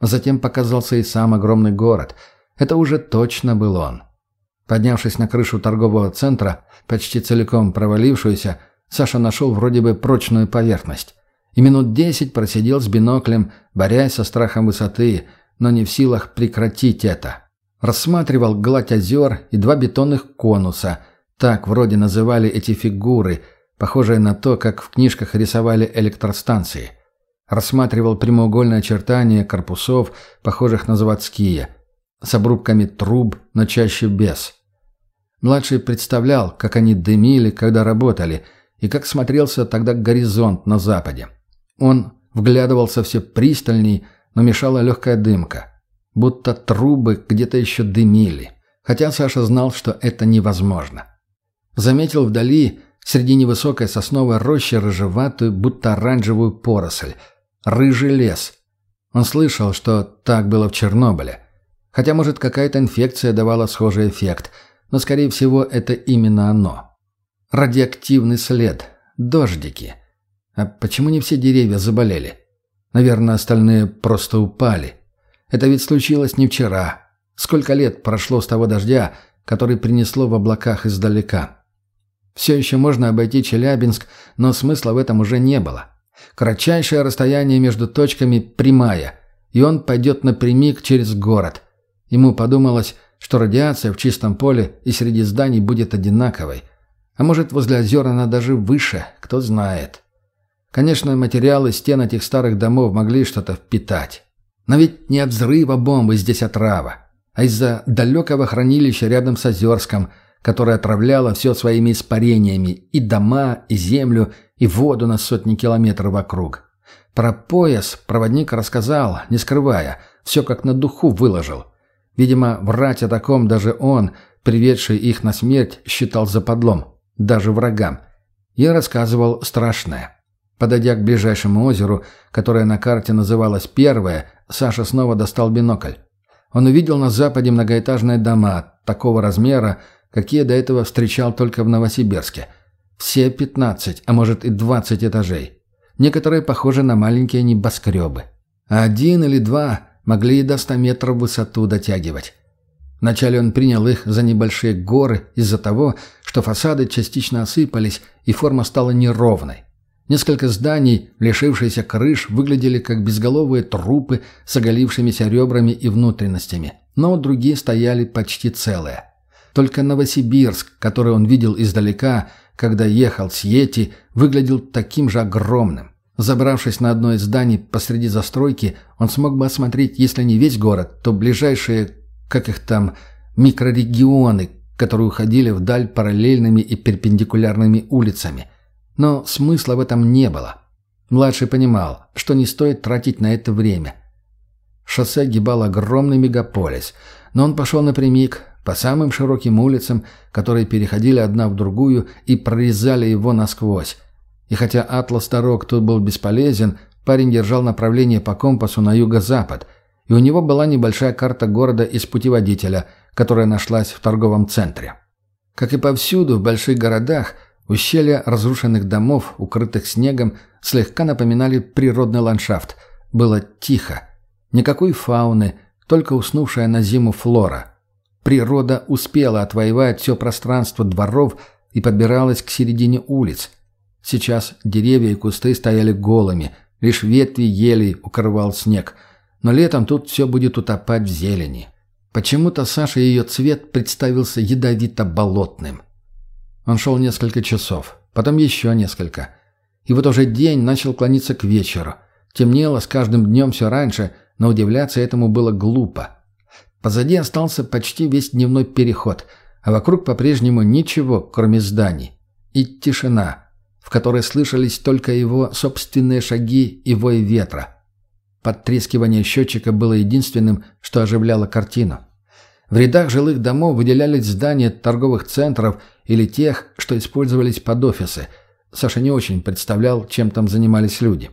Затем показался и сам огромный город. Это уже точно был он. Поднявшись на крышу торгового центра, почти целиком провалившуюся, Саша нашел вроде бы прочную поверхность и минут десять просидел с биноклем, борясь со страхом высоты, но не в силах прекратить это. Рассматривал гладь озер и два бетонных конуса, так вроде называли эти фигуры, похожие на то, как в книжках рисовали электростанции. Рассматривал прямоугольные очертания корпусов, похожих на заводские, с обрубками труб, но чаще без. Младший представлял, как они дымили, когда работали – и как смотрелся тогда горизонт на западе. Он вглядывался все пристальней, но мешала легкая дымка. Будто трубы где-то еще дымили. Хотя Саша знал, что это невозможно. Заметил вдали, среди невысокой сосновой рощи, рыжеватую, будто оранжевую поросль. Рыжий лес. Он слышал, что так было в Чернобыле. Хотя, может, какая-то инфекция давала схожий эффект, но, скорее всего, это именно оно. Радиоактивный след. Дождики. А почему не все деревья заболели? Наверное, остальные просто упали. Это ведь случилось не вчера. Сколько лет прошло с того дождя, который принесло в облаках издалека. Все еще можно обойти Челябинск, но смысла в этом уже не было. Кратчайшее расстояние между точками прямая, и он пойдет напрямик через город. Ему подумалось, что радиация в чистом поле и среди зданий будет одинаковой. А может, возле озер она даже выше, кто знает. Конечно, материалы стен этих старых домов могли что-то впитать. Но ведь не от взрыва бомбы здесь отрава, а из-за далекого хранилища рядом с Озерском, которое отравляло все своими испарениями и дома, и землю, и воду на сотни километров вокруг. Про пояс проводник рассказал, не скрывая, все как на духу выложил. Видимо, врать о таком даже он, приведший их на смерть, считал западлом, даже врагам. Я рассказывал страшное. Подойдя к ближайшему озеру, которое на карте называлось «Первое», Саша снова достал бинокль. Он увидел на западе многоэтажные дома такого размера, какие до этого встречал только в Новосибирске. Все 15, а может и 20 этажей. Некоторые похожи на маленькие небоскребы. А один или два могли и до 100 метров в высоту дотягивать. Вначале он принял их за небольшие горы из-за того, что фасады частично осыпались и форма стала неровной. Несколько зданий, лишившиеся крыш, выглядели как безголовые трупы с оголившимися ребрами и внутренностями, но другие стояли почти целые. Только Новосибирск, который он видел издалека, когда ехал с Йети, выглядел таким же огромным. Забравшись на одно из зданий посреди застройки, он смог бы осмотреть, если не весь город, то ближайшие, как их там, микрорегионы, которые уходили вдаль параллельными и перпендикулярными улицами – но смысла в этом не было. Младший понимал, что не стоит тратить на это время. Шоссе огибал огромный мегаполис, но он пошел напрямик, по самым широким улицам, которые переходили одна в другую и прорезали его насквозь. И хотя атлас дорог тут был бесполезен, парень держал направление по компасу на юго-запад, и у него была небольшая карта города из путеводителя, которая нашлась в торговом центре. Как и повсюду в больших городах – Ущелья разрушенных домов, укрытых снегом, слегка напоминали природный ландшафт. Было тихо. Никакой фауны, только уснувшая на зиму флора. Природа успела отвоевать все пространство дворов и подбиралась к середине улиц. Сейчас деревья и кусты стояли голыми, лишь ветви елей укрывал снег. Но летом тут все будет утопать в зелени. Почему-то Саше ее цвет представился ядовито-болотным. Он шел несколько часов, потом еще несколько. И вот уже день начал клониться к вечеру. Темнело с каждым днем все раньше, но удивляться этому было глупо. Позади остался почти весь дневной переход, а вокруг по-прежнему ничего, кроме зданий. И тишина, в которой слышались только его собственные шаги и вой ветра. Подтрескивание счетчика было единственным, что оживляло картину. В рядах жилых домов выделялись здания торговых центров или тех, что использовались под офисы. Саша не очень представлял, чем там занимались люди.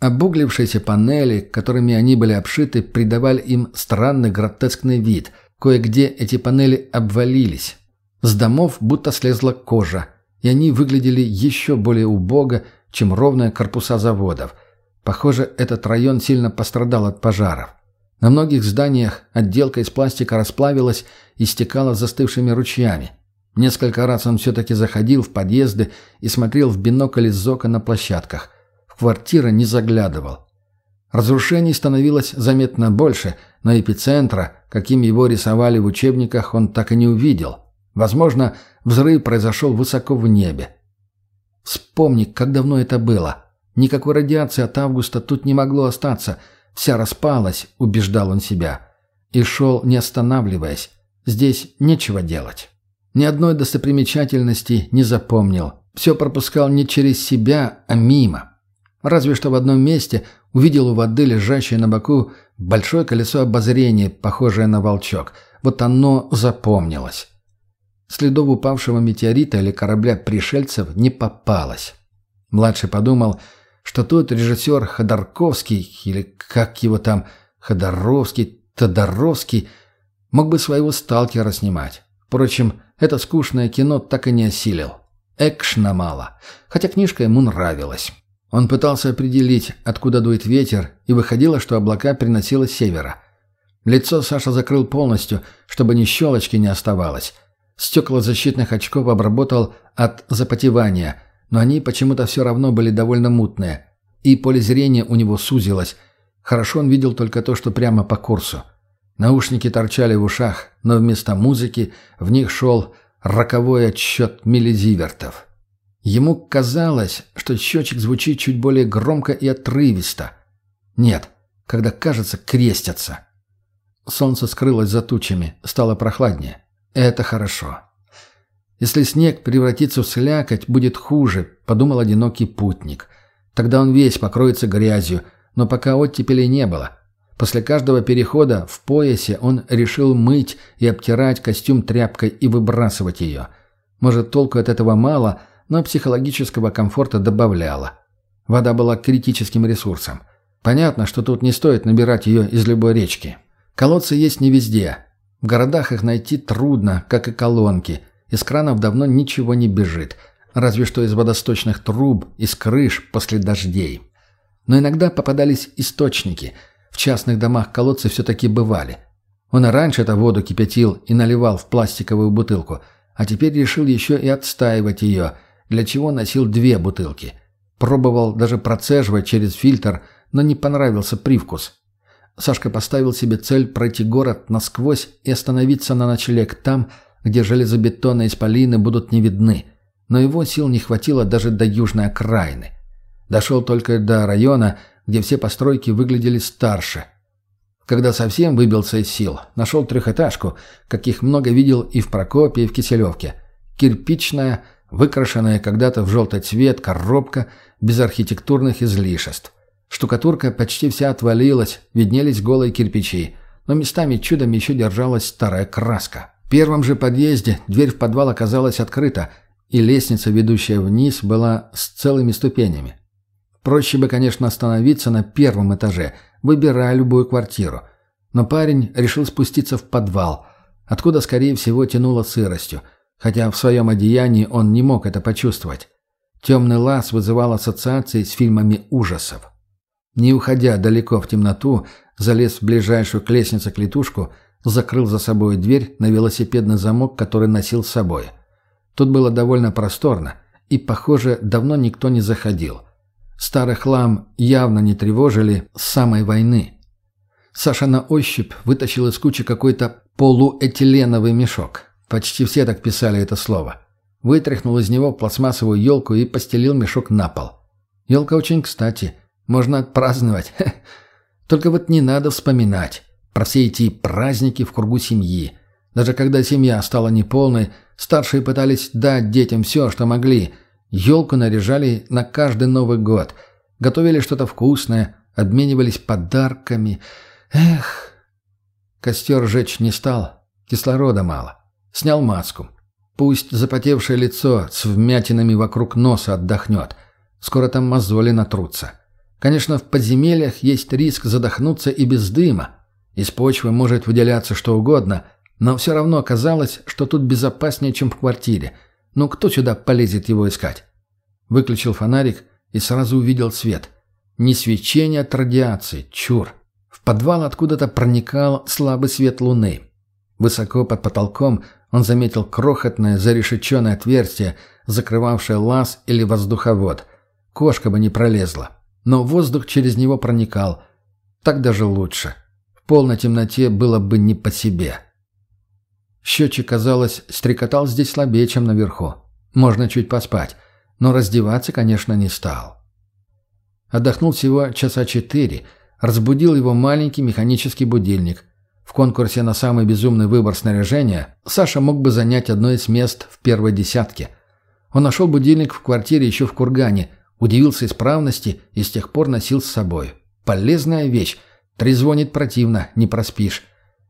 Обуглившиеся панели, которыми они были обшиты, придавали им странный гротескный вид. Кое-где эти панели обвалились. С домов будто слезла кожа, и они выглядели еще более убого, чем ровные корпуса заводов. Похоже, этот район сильно пострадал от пожаров. На многих зданиях отделка из пластика расплавилась и стекала застывшими ручьями. Несколько раз он все-таки заходил в подъезды и смотрел в бинокль из окон на площадках. В квартиры не заглядывал. Разрушений становилось заметно больше, но эпицентра, каким его рисовали в учебниках, он так и не увидел. Возможно, взрыв произошел высоко в небе. Вспомни, как давно это было. Никакой радиации от августа тут не могло остаться – Вся распалась, убеждал он себя. И шел, не останавливаясь. Здесь нечего делать. Ни одной достопримечательности не запомнил. все пропускал не через себя, а мимо. Разве что в одном месте увидел у воды, лежащее на боку, большое колесо обозрения, похожее на волчок. Вот оно запомнилось. Следов упавшего метеорита или корабля пришельцев не попалось. Младший подумал, что тот режиссер Ходорковский, или как его там, Ходоровский, Тодоровский, мог бы своего сталкера снимать. Впрочем, это скучное кино так и не осилил. Экшна мало, хотя книжка ему нравилась. Он пытался определить, откуда дует ветер, и выходило, что облака приносило с севера. Лицо Саша закрыл полностью, чтобы ни щелочки не оставалось. Стекла защитных очков обработал от запотевания, но они почему-то все равно были довольно мутные. И поле зрения у него сузилось. Хорошо он видел только то, что прямо по курсу. Наушники торчали в ушах, но вместо музыки в них шел роковой отсчет миллизивертов. Ему казалось, что счетчик звучит чуть более громко и отрывисто. Нет, когда, кажется, крестятся. Солнце скрылось за тучами, стало прохладнее. Это хорошо. Если снег превратится в слякоть, будет хуже, подумал одинокий путник. Тогда он весь покроется грязью, но пока оттепелей не было. После каждого перехода в поясе он решил мыть и обтирать костюм тряпкой и выбрасывать ее. Может, толку от этого мало, но психологического комфорта добавляло. Вода была критическим ресурсом. Понятно, что тут не стоит набирать ее из любой речки. Колодцы есть не везде, в городах их найти трудно, как и колонки. Из кранов давно ничего не бежит, разве что из водосточных труб, из крыш после дождей. Но иногда попадались источники. В частных домах колодцы все-таки бывали. Он и раньше эту воду кипятил и наливал в пластиковую бутылку, а теперь решил еще и отстаивать ее, для чего носил две бутылки. Пробовал даже процеживать через фильтр, но не понравился привкус. Сашка поставил себе цель пройти город насквозь и остановиться на ночлег там, где железобетонные исполины будут не видны. Но его сил не хватило даже до южной окраины. Дошел только до района, где все постройки выглядели старше. Когда совсем выбился из сил, нашел трехэтажку, каких много видел и в Прокопе, и в Киселевке. Кирпичная, выкрашенная когда-то в желтый цвет, коробка, без архитектурных излишеств. Штукатурка почти вся отвалилась, виднелись голые кирпичи, но местами чудом еще держалась старая краска. Первом же подъезде дверь в подвал оказалась открыта, и лестница, ведущая вниз, была с целыми ступенями. Проще бы, конечно, остановиться на первом этаже, выбирая любую квартиру. Но парень решил спуститься в подвал, откуда, скорее всего, тянуло сыростью, хотя в своем одеянии он не мог это почувствовать. Темный лаз вызывал ассоциации с фильмами ужасов. Не уходя далеко в темноту, залез в ближайшую к лестнице клетушку, закрыл за собой дверь на велосипедный замок, который носил с собой. Тут было довольно просторно, и, похоже, давно никто не заходил. Старый хлам явно не тревожили с самой войны. Саша на ощупь вытащил из кучи какой-то полуэтиленовый мешок. Почти все так писали это слово. Вытряхнул из него пластмассовую елку и постелил мешок на пол. Елка очень кстати – можно отпраздновать. Только вот не надо вспоминать про все эти праздники в кругу семьи. Даже когда семья стала неполной, старшие пытались дать детям все, что могли. Елку наряжали на каждый Новый год. Готовили что-то вкусное, обменивались подарками. Эх! Костер жечь не стал, кислорода мало. Снял маску. Пусть запотевшее лицо с вмятинами вокруг носа отдохнет. Скоро там мозоли натрутся. Конечно, в подземельях есть риск задохнуться и без дыма. Из почвы может выделяться что угодно, но все равно оказалось, что тут безопаснее, чем в квартире. Ну кто сюда полезет его искать? Выключил фонарик и сразу увидел свет. Не свечение от радиации, чур. В подвал откуда-то проникал слабый свет луны. Высоко под потолком он заметил крохотное зарешеченное отверстие, закрывавшее лаз или воздуховод. Кошка бы не пролезла но воздух через него проникал. Так даже лучше. В полной темноте было бы не по себе. Счетчик, казалось, стрекотал здесь слабее, чем наверху. Можно чуть поспать, но раздеваться, конечно, не стал. Отдохнул всего часа четыре, разбудил его маленький механический будильник. В конкурсе на самый безумный выбор снаряжения Саша мог бы занять одно из мест в первой десятке. Он нашел будильник в квартире еще в Кургане, удивился исправности и с тех пор носил с собой. Полезная вещь. Трезвонит противно, не проспишь.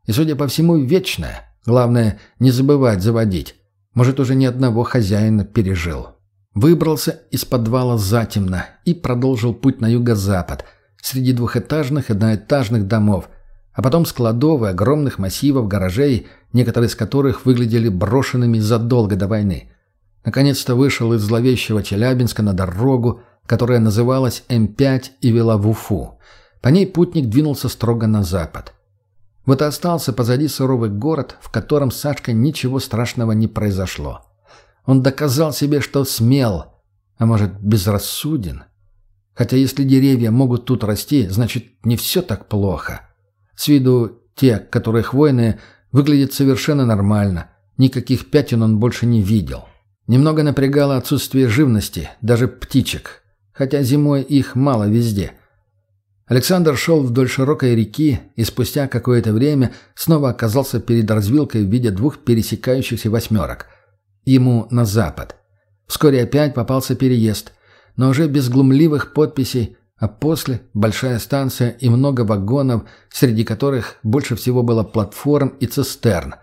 И, судя по всему, вечная. Главное, не забывать заводить. Может, уже ни одного хозяина пережил. Выбрался из подвала затемно и продолжил путь на юго-запад, среди двухэтажных и одноэтажных домов, а потом складов и огромных массивов гаражей, некоторые из которых выглядели брошенными задолго до войны. Наконец-то вышел из зловещего Челябинска на дорогу, которая называлась М5 и вела в Уфу. По ней путник двинулся строго на запад. Вот и остался позади суровый город, в котором с Сашкой ничего страшного не произошло. Он доказал себе, что смел, а может, безрассуден. Хотя если деревья могут тут расти, значит, не все так плохо. С виду те, которые хвойные, выглядят совершенно нормально. Никаких пятен он больше не видел. Немного напрягало отсутствие живности, даже птичек. Хотя зимой их мало везде. Александр шел вдоль широкой реки и спустя какое-то время снова оказался перед развилкой в виде двух пересекающихся восьмерок. Ему на запад. Вскоре опять попался переезд, но уже без глумливых подписей, а после – большая станция и много вагонов, среди которых больше всего было платформ и цистерн.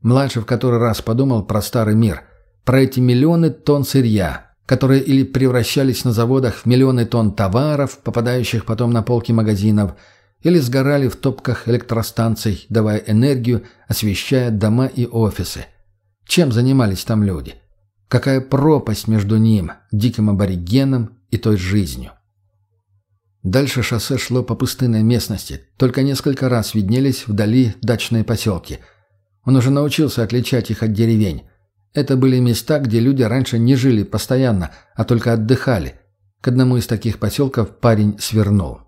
Младший в который раз подумал про старый мир, про эти миллионы тонн сырья, которые или превращались на заводах в миллионы тонн товаров, попадающих потом на полки магазинов, или сгорали в топках электростанций, давая энергию, освещая дома и офисы. Чем занимались там люди? Какая пропасть между ним, диким аборигеном и той жизнью? Дальше шоссе шло по пустынной местности, только несколько раз виднелись вдали дачные поселки. Он уже научился отличать их от деревень. Это были места, где люди раньше не жили постоянно, а только отдыхали. К одному из таких поселков парень свернул.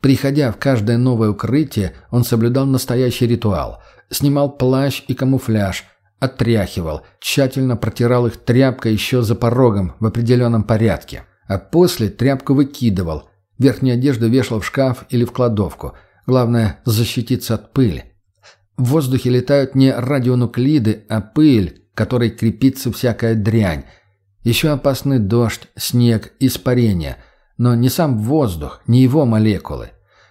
Приходя в каждое новое укрытие, он соблюдал настоящий ритуал. Снимал плащ и камуфляж, отряхивал, тщательно протирал их тряпкой еще за порогом в определенном порядке. А после тряпку выкидывал, верхнюю одежду вешал в шкаф или в кладовку. Главное – защититься от пыли. В воздухе летают не радионуклиды, а пыль, которой крепится всякая дрянь. Еще опасный дождь, снег, испарение. Но не сам воздух, не его молекулы.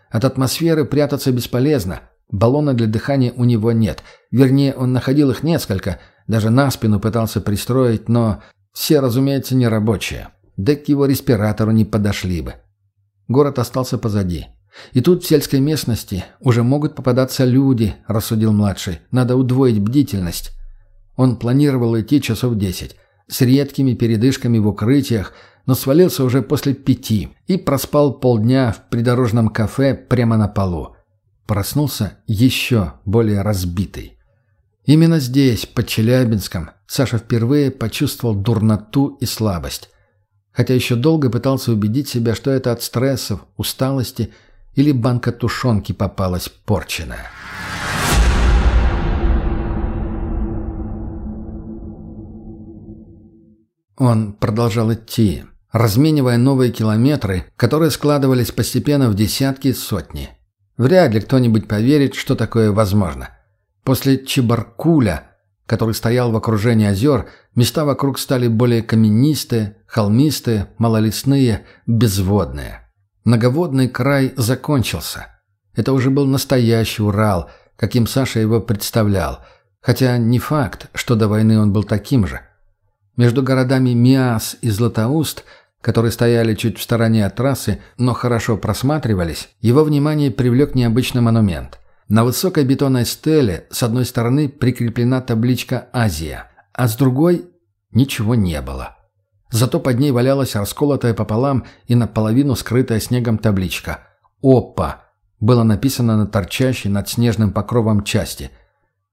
От атмосферы прятаться бесполезно. Баллона для дыхания у него нет. Вернее, он находил их несколько, даже на спину пытался пристроить, но все, разумеется, не рабочие. Да к его респиратору не подошли бы. Город остался позади. И тут в сельской местности уже могут попадаться люди, рассудил младший. Надо удвоить бдительность. Он планировал идти часов десять, с редкими передышками в укрытиях, но свалился уже после пяти и проспал полдня в придорожном кафе прямо на полу. Проснулся еще более разбитый. Именно здесь, под Челябинском, Саша впервые почувствовал дурноту и слабость. Хотя еще долго пытался убедить себя, что это от стрессов, усталости или банка тушенки попалась порченная. Он продолжал идти, разменивая новые километры, которые складывались постепенно в десятки и сотни. Вряд ли кто-нибудь поверит, что такое возможно. После Чебаркуля, который стоял в окружении озер, места вокруг стали более каменистые, холмистые, малолесные, безводные. Многоводный край закончился. Это уже был настоящий Урал, каким Саша его представлял, хотя не факт, что до войны он был таким же. Между городами Миас и Златоуст, которые стояли чуть в стороне от трассы, но хорошо просматривались, его внимание привлек необычный монумент. На высокой бетонной стеле с одной стороны прикреплена табличка «Азия», а с другой ничего не было. Зато под ней валялась расколотая пополам и наполовину скрытая снегом табличка «Опа» было написано на торчащей над снежным покровом части.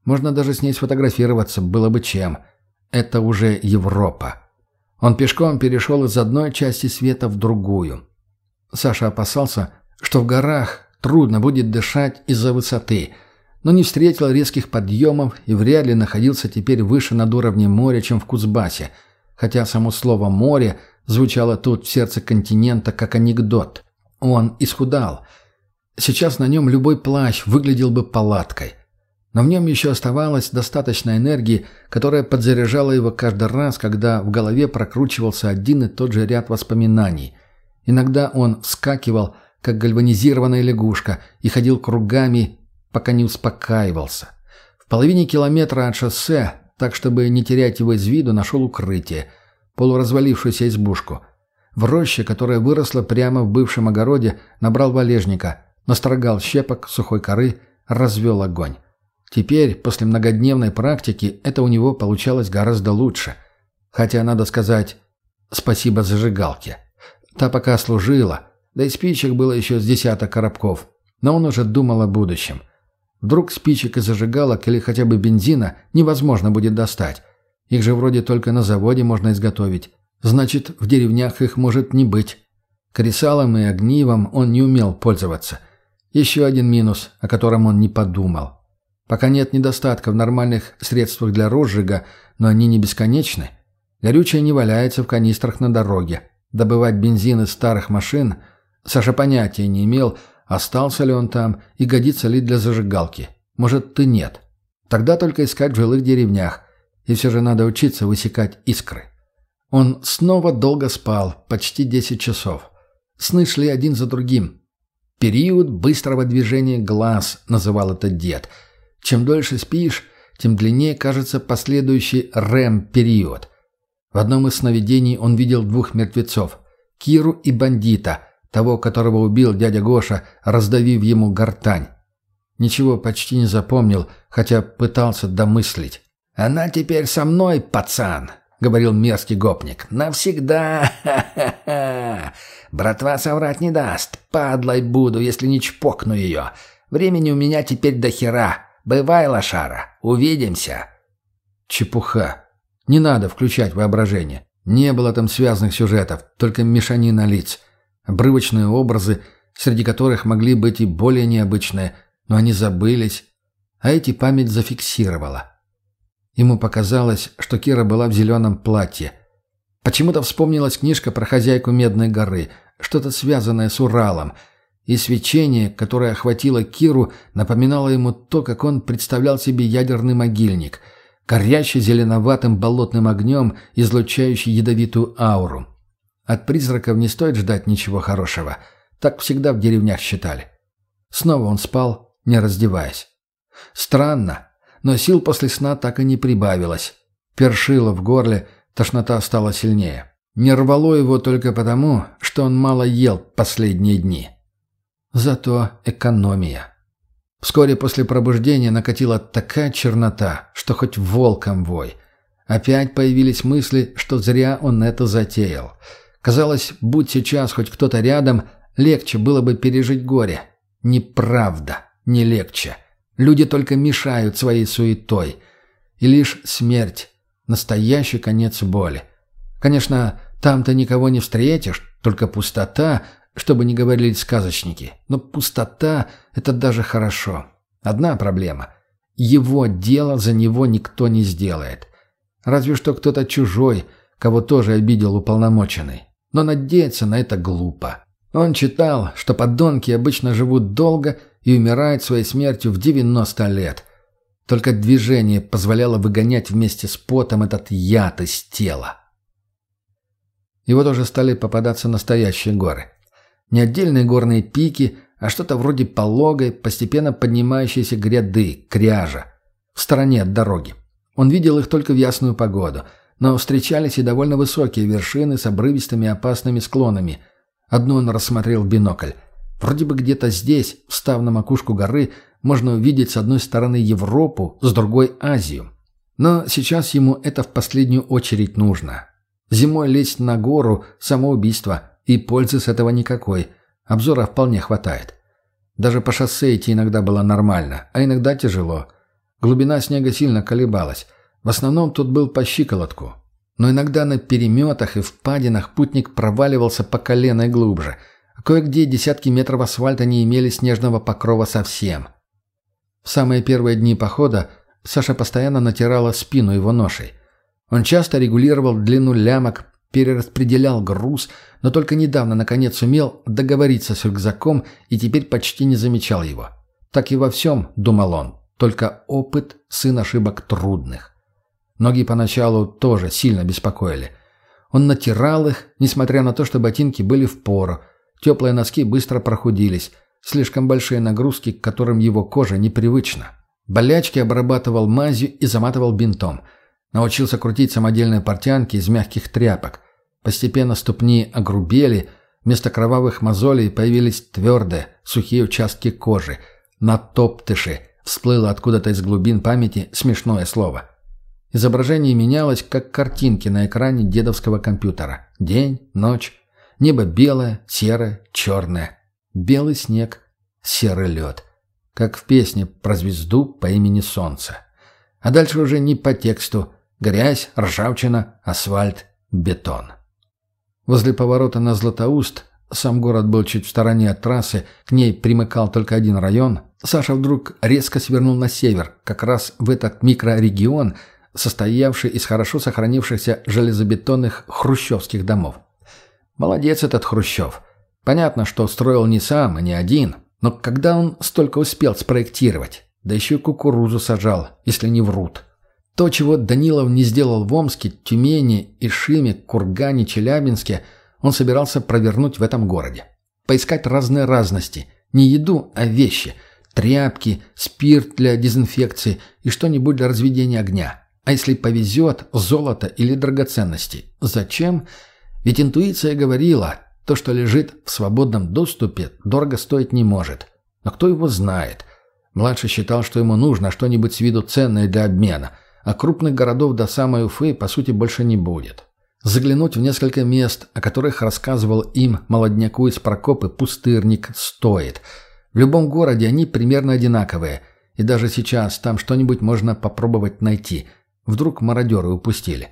Можно даже с ней сфотографироваться, было бы чем – это уже Европа. Он пешком перешел из одной части света в другую. Саша опасался, что в горах трудно будет дышать из-за высоты, но не встретил резких подъемов и вряд ли находился теперь выше над уровнем моря, чем в Кузбассе, хотя само слово «море» звучало тут в сердце континента как анекдот. Он исхудал. Сейчас на нем любой плащ выглядел бы палаткой – Но в нем еще оставалось достаточно энергии, которая подзаряжала его каждый раз, когда в голове прокручивался один и тот же ряд воспоминаний. Иногда он вскакивал, как гальванизированная лягушка, и ходил кругами, пока не успокаивался. В половине километра от шоссе, так чтобы не терять его из виду, нашел укрытие, полуразвалившуюся избушку. В роще, которая выросла прямо в бывшем огороде, набрал валежника, настрогал щепок сухой коры, развел огонь. Теперь, после многодневной практики, это у него получалось гораздо лучше. Хотя, надо сказать, спасибо зажигалке. Та пока служила, да и спичек было еще с десяток коробков. Но он уже думал о будущем. Вдруг спичек и зажигалок или хотя бы бензина невозможно будет достать. Их же вроде только на заводе можно изготовить. Значит, в деревнях их может не быть. Кресалом и огнивом он не умел пользоваться. Еще один минус, о котором он не подумал. Пока нет недостатка в нормальных средствах для розжига, но они не бесконечны. Горючее не валяется в канистрах на дороге. Добывать бензин из старых машин Саша понятия не имел, остался ли он там и годится ли для зажигалки. Может, и нет. Тогда только искать в жилых деревнях. И все же надо учиться высекать искры. Он снова долго спал, почти 10 часов. Сны шли один за другим. «Период быстрого движения глаз», — называл это дед — чем дольше спишь, тем длиннее кажется последующий рэм-период. В одном из сновидений он видел двух мертвецов – Киру и бандита, того, которого убил дядя Гоша, раздавив ему гортань. Ничего почти не запомнил, хотя пытался домыслить. «Она теперь со мной, пацан», — говорил мерзкий гопник. «Навсегда! Ха-ха-ха! Братва соврать не даст. Падлой буду, если не чпокну ее. Времени у меня теперь до хера. «Бывай, лошара, увидимся!» Чепуха. Не надо включать воображение. Не было там связанных сюжетов, только мешанина лиц. Обрывочные образы, среди которых могли быть и более необычные, но они забылись, а эти память зафиксировала. Ему показалось, что Кира была в зеленом платье. Почему-то вспомнилась книжка про хозяйку Медной горы, что-то связанное с Уралом — и свечение, которое охватило Киру, напоминало ему то, как он представлял себе ядерный могильник, горящий зеленоватым болотным огнем, излучающий ядовитую ауру. От призраков не стоит ждать ничего хорошего. Так всегда в деревнях считали. Снова он спал, не раздеваясь. Странно, но сил после сна так и не прибавилось. Першило в горле, тошнота стала сильнее. Не рвало его только потому, что он мало ел последние дни. Зато экономия. Вскоре после пробуждения накатила такая чернота, что хоть волком вой. Опять появились мысли, что зря он это затеял. Казалось, будь сейчас хоть кто-то рядом, легче было бы пережить горе. Неправда, не легче. Люди только мешают своей суетой. И лишь смерть — настоящий конец боли. Конечно, там-то никого не встретишь, только пустота, чтобы не говорили сказочники. Но пустота — это даже хорошо. Одна проблема. Его дело за него никто не сделает. Разве что кто-то чужой, кого тоже обидел уполномоченный. Но надеяться на это глупо. Он читал, что подонки обычно живут долго и умирают своей смертью в 90 лет. Только движение позволяло выгонять вместе с потом этот яд из тела. Его тоже стали попадаться настоящие горы. Не отдельные горные пики, а что-то вроде пологой, постепенно поднимающейся гряды, кряжа, в стороне от дороги. Он видел их только в ясную погоду, но встречались и довольно высокие вершины с обрывистыми опасными склонами. Одну он рассмотрел в бинокль. Вроде бы где-то здесь, встав на макушку горы, можно увидеть с одной стороны Европу, с другой – Азию. Но сейчас ему это в последнюю очередь нужно. Зимой лезть на гору – самоубийство – и пользы с этого никакой. Обзора вполне хватает. Даже по шоссе идти иногда было нормально, а иногда тяжело. Глубина снега сильно колебалась. В основном тут был по щиколотку. Но иногда на переметах и впадинах путник проваливался по колено и глубже. Кое-где десятки метров асфальта не имели снежного покрова совсем. В самые первые дни похода Саша постоянно натирала спину его ношей. Он часто регулировал длину лямок, перераспределял груз, но только недавно, наконец, сумел договориться с рюкзаком и теперь почти не замечал его. Так и во всем, думал он. Только опыт – сын ошибок трудных. Ноги поначалу тоже сильно беспокоили. Он натирал их, несмотря на то, что ботинки были в пору. Теплые носки быстро прохудились. Слишком большие нагрузки, к которым его кожа непривычна. Болячки обрабатывал мазью и заматывал бинтом. Научился крутить самодельные портянки из мягких тряпок. Постепенно ступни огрубели, вместо кровавых мозолей появились твердые, сухие участки кожи. На топтыши всплыло откуда-то из глубин памяти смешное слово. Изображение менялось, как картинки на экране дедовского компьютера. День, ночь, небо белое, серое, черное. Белый снег, серый лед как в песне про звезду по имени Солнце. А дальше уже не по тексту. Грязь, ржавчина, асфальт, бетон. Возле поворота на Златоуст, сам город был чуть в стороне от трассы, к ней примыкал только один район, Саша вдруг резко свернул на север, как раз в этот микрорегион, состоявший из хорошо сохранившихся железобетонных хрущевских домов. Молодец этот Хрущев. Понятно, что строил не сам и не один – но когда он столько успел спроектировать? Да еще кукурузу сажал, если не врут. То, чего Данилов не сделал в Омске, Тюмени, Ишиме, Кургане, Челябинске, он собирался провернуть в этом городе. Поискать разные разности. Не еду, а вещи. Тряпки, спирт для дезинфекции и что-нибудь для разведения огня. А если повезет, золото или драгоценности. Зачем? Ведь интуиция говорила, то, что лежит в свободном доступе, дорого стоить не может. Но кто его знает? Младший считал, что ему нужно что-нибудь с виду ценное для обмена, а крупных городов до самой Уфы, по сути, больше не будет. Заглянуть в несколько мест, о которых рассказывал им молодняку из Прокопы пустырник, стоит. В любом городе они примерно одинаковые, и даже сейчас там что-нибудь можно попробовать найти. Вдруг мародеры упустили.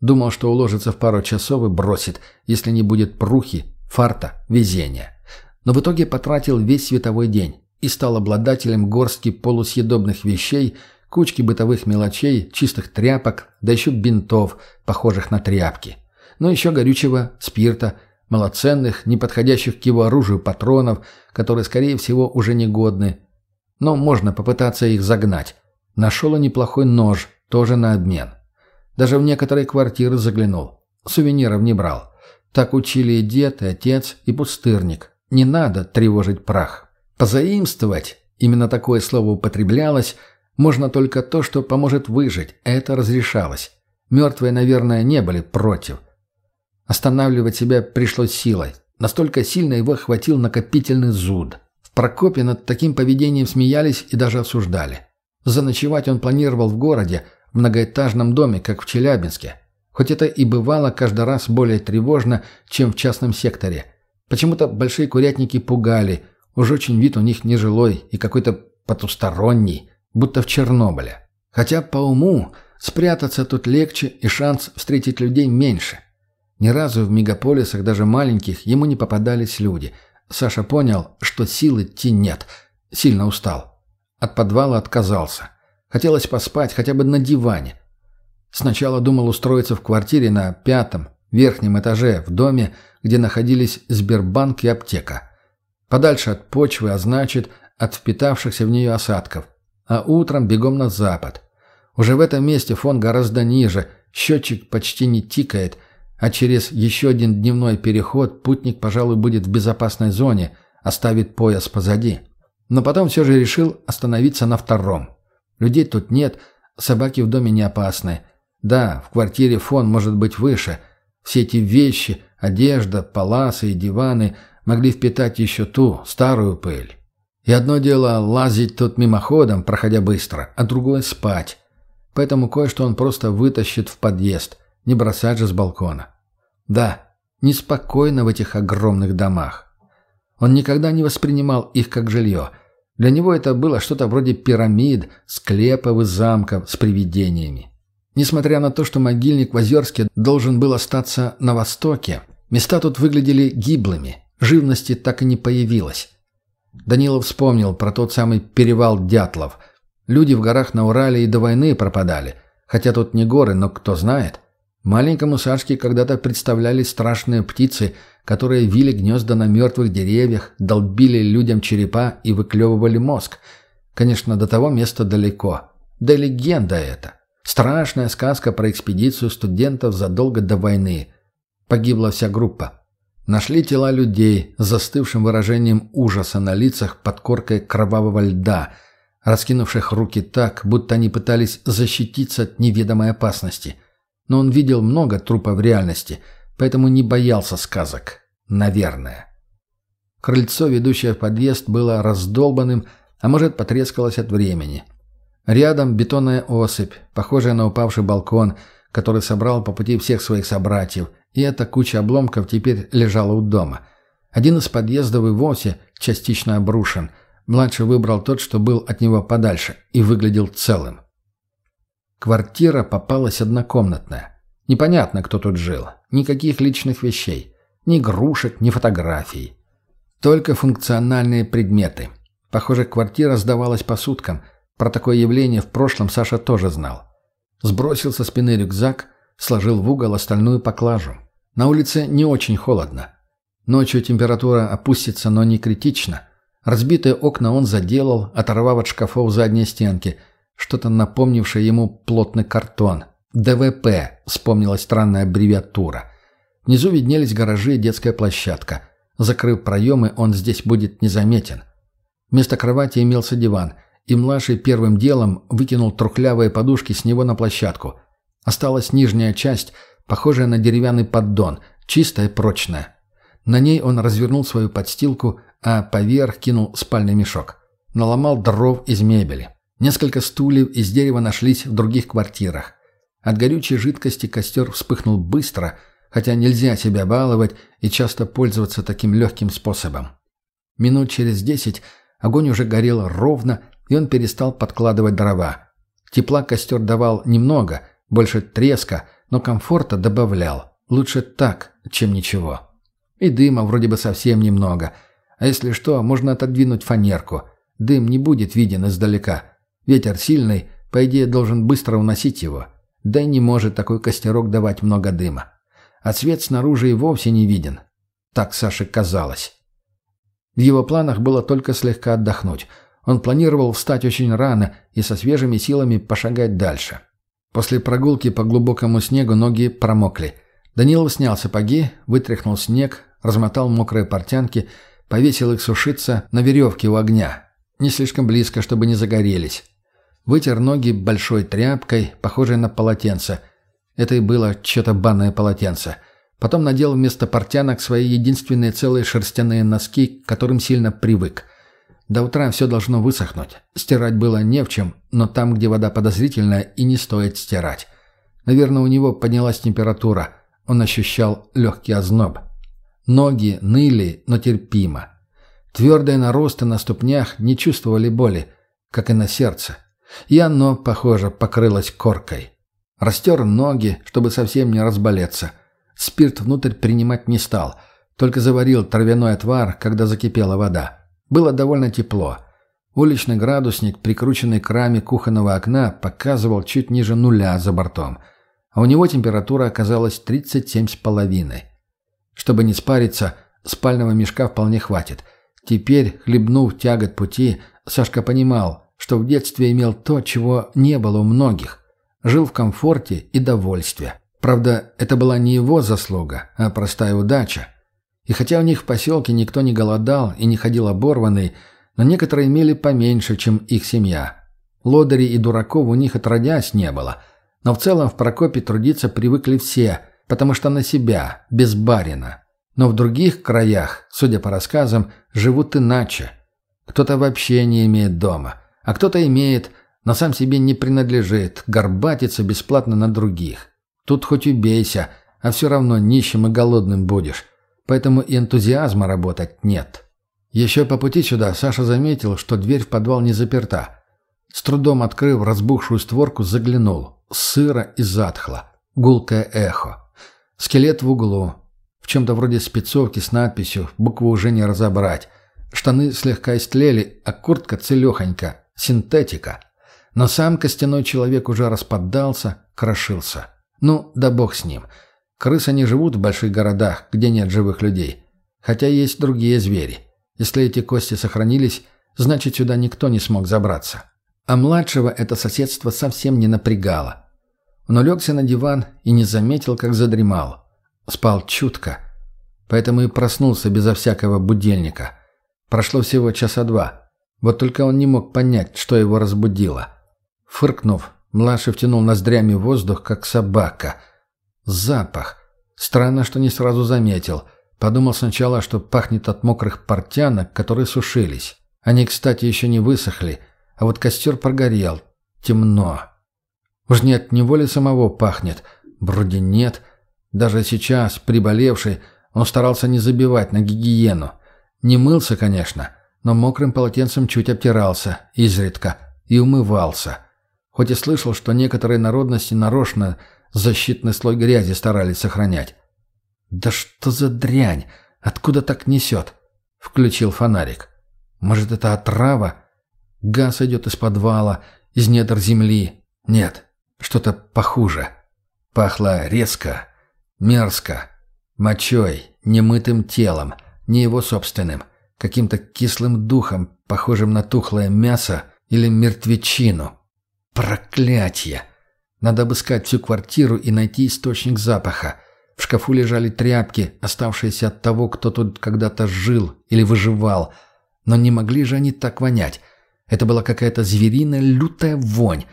Думал, что уложится в пару часов и бросит, если не будет прухи, фарта, везения. Но в итоге потратил весь световой день и стал обладателем горстки полусъедобных вещей, кучки бытовых мелочей, чистых тряпок, да еще бинтов, похожих на тряпки. Но еще горючего, спирта, малоценных, не подходящих к его оружию патронов, которые, скорее всего, уже негодны. Но можно попытаться их загнать. Нашел он неплохой нож, тоже на обмен. Даже в некоторые квартиры заглянул. Сувениров не брал. Так учили и дед, и отец, и пустырник. Не надо тревожить прах. Позаимствовать, именно такое слово употреблялось, можно только то, что поможет выжить. Это разрешалось. Мертвые, наверное, не были против. Останавливать себя пришлось силой. Настолько сильно его охватил накопительный зуд. В Прокопе над таким поведением смеялись и даже осуждали. Заночевать он планировал в городе, в многоэтажном доме, как в Челябинске. Хоть это и бывало каждый раз более тревожно, чем в частном секторе. Почему-то большие курятники пугали, уж очень вид у них нежилой и какой-то потусторонний, будто в Чернобыле. Хотя по уму спрятаться тут легче и шанс встретить людей меньше. Ни разу в мегаполисах, даже маленьких, ему не попадались люди. Саша понял, что сил идти нет. Сильно устал. От подвала отказался. Хотелось поспать хотя бы на диване. Сначала думал устроиться в квартире на пятом, верхнем этаже, в доме, где находились Сбербанк и аптека. Подальше от почвы, а значит, от впитавшихся в нее осадков. А утром бегом на запад. Уже в этом месте фон гораздо ниже, счетчик почти не тикает, а через еще один дневной переход путник, пожалуй, будет в безопасной зоне, оставит пояс позади. Но потом все же решил остановиться на втором. Людей тут нет, собаки в доме не опасны. Да, в квартире фон может быть выше. Все эти вещи, одежда, паласы и диваны могли впитать еще ту, старую пыль. И одно дело лазить тут мимоходом, проходя быстро, а другое — спать. Поэтому кое-что он просто вытащит в подъезд, не бросать же с балкона. Да, неспокойно в этих огромных домах. Он никогда не воспринимал их как жилье — для него это было что-то вроде пирамид, склепов и замков с привидениями. Несмотря на то, что могильник в Озерске должен был остаться на востоке, места тут выглядели гиблыми, живности так и не появилось. Данилов вспомнил про тот самый перевал Дятлов. Люди в горах на Урале и до войны пропадали, хотя тут не горы, но кто знает. Маленькому Сашке когда-то представлялись страшные птицы – которые вили гнезда на мертвых деревьях, долбили людям черепа и выклевывали мозг. Конечно, до того места далеко. Да легенда это. Страшная сказка про экспедицию студентов задолго до войны. Погибла вся группа. Нашли тела людей с застывшим выражением ужаса на лицах под коркой кровавого льда, раскинувших руки так, будто они пытались защититься от неведомой опасности. Но он видел много трупов в реальности, поэтому не боялся сказок. Наверное. Крыльцо, ведущее в подъезд, было раздолбанным, а может, потрескалось от времени. Рядом бетонная осыпь, похожая на упавший балкон, который собрал по пути всех своих собратьев – и эта куча обломков теперь лежала у дома. Один из подъездов и вовсе частично обрушен. Младший выбрал тот, что был от него подальше, и выглядел целым. Квартира попалась однокомнатная. Непонятно, кто тут жил. Никаких личных вещей. Ни игрушек, ни фотографий. Только функциональные предметы. Похоже, квартира сдавалась по суткам. Про такое явление в прошлом Саша тоже знал. Сбросил со спины рюкзак, сложил в угол остальную поклажу. На улице не очень холодно. Ночью температура опустится, но не критично. Разбитые окна он заделал, оторвав от шкафов задние стенки. Что-то напомнившее ему плотный картон. ДВП, вспомнилась странная аббревиатура. Внизу виднелись гаражи и детская площадка. Закрыв проемы, он здесь будет незаметен. Вместо кровати имелся диван, и младший первым делом выкинул трухлявые подушки с него на площадку. Осталась нижняя часть – похожая на деревянный поддон, чистая и прочная. На ней он развернул свою подстилку, а поверх кинул спальный мешок. Наломал дров из мебели. Несколько стульев из дерева нашлись в других квартирах. От горючей жидкости костер вспыхнул быстро, хотя нельзя себя баловать и часто пользоваться таким легким способом. Минут через десять огонь уже горел ровно, и он перестал подкладывать дрова. Тепла костер давал немного, больше треска, но комфорта добавлял. Лучше так, чем ничего. И дыма вроде бы совсем немного. А если что, можно отодвинуть фанерку. Дым не будет виден издалека. Ветер сильный, по идее, должен быстро уносить его. Да и не может такой костерок давать много дыма. А свет снаружи и вовсе не виден. Так Саше казалось. В его планах было только слегка отдохнуть. Он планировал встать очень рано и со свежими силами пошагать дальше. После прогулки по глубокому снегу ноги промокли. Данилов снял сапоги, вытряхнул снег, размотал мокрые портянки, повесил их сушиться на веревке у огня. Не слишком близко, чтобы не загорелись. Вытер ноги большой тряпкой, похожей на полотенце. Это и было что-то банное полотенце. Потом надел вместо портянок свои единственные целые шерстяные носки, к которым сильно привык. До утра все должно высохнуть. Стирать было не в чем, но там, где вода подозрительная, и не стоит стирать. Наверное, у него поднялась температура. Он ощущал легкий озноб. Ноги ныли, но терпимо. Твердые наросты на ступнях не чувствовали боли, как и на сердце. И оно, похоже, покрылось коркой. Растер ноги, чтобы совсем не разболеться. Спирт внутрь принимать не стал, только заварил травяной отвар, когда закипела вода. Было довольно тепло. Уличный градусник, прикрученный к раме кухонного окна, показывал чуть ниже нуля за бортом. А у него температура оказалась 37,5. Чтобы не спариться, спального мешка вполне хватит. Теперь, хлебнув тягот пути, Сашка понимал, что в детстве имел то, чего не было у многих. Жил в комфорте и довольстве. Правда, это была не его заслуга, а простая удача. И хотя у них в поселке никто не голодал и не ходил оборванный, но некоторые имели поменьше, чем их семья. Лодырей и дураков у них отродясь не было. Но в целом в Прокопе трудиться привыкли все, потому что на себя, без барина. Но в других краях, судя по рассказам, живут иначе. Кто-то вообще не имеет дома, а кто-то имеет, но сам себе не принадлежит, горбатится бесплатно на других. Тут хоть убейся, а все равно нищим и голодным будешь поэтому и энтузиазма работать нет. Еще по пути сюда Саша заметил, что дверь в подвал не заперта. С трудом открыв разбухшую створку, заглянул. Сыро и затхло. Гулкое эхо. Скелет в углу. В чем-то вроде спецовки с надписью, букву уже не разобрать. Штаны слегка истлели, а куртка целехонька. Синтетика. Но сам костяной человек уже распадался, крошился. Ну, да бог с ним. Крысы не живут в больших городах, где нет живых людей. Хотя есть другие звери. Если эти кости сохранились, Значит, сюда никто не смог забраться. А младшего это соседство совсем не напрягало. Он улегся на диван и не заметил, как задремал. Спал чутко. Поэтому и проснулся безо всякого будильника. Прошло всего часа два. Вот только он не мог понять, что его разбудило. Фыркнув, младший втянул ноздрями воздух, как собака. Запах. Странно, что не сразу заметил. Подумал сначала, что пахнет от мокрых портянок, которые сушились. Они, кстати, еще не высохли, а вот костер прогорел. Темно. Уж не от него ли самого пахнет? Вроде нет. Даже сейчас, приболевший, он старался не забивать на гигиену. Не мылся, конечно, но мокрым полотенцем чуть обтирался, изредка, и умывался. Хоть и слышал, что некоторые народности нарочно защитный слой грязи старались сохранять. «Да что за дрянь? Откуда так несет?» Включил фонарик. «Может, это отрава? Газ идет из подвала, из недр земли. Нет, что-то похуже. Пахло резко, мерзко, мочой, немытым телом, не его собственным, каким-то кислым духом, похожим на тухлое мясо или мертвечину. Проклятье! Надо обыскать всю квартиру и найти источник запаха. В шкафу лежали тряпки, оставшиеся от того, кто тут когда-то жил или выживал. Но не могли же они так вонять. Это была какая-то звериная лютая вонь.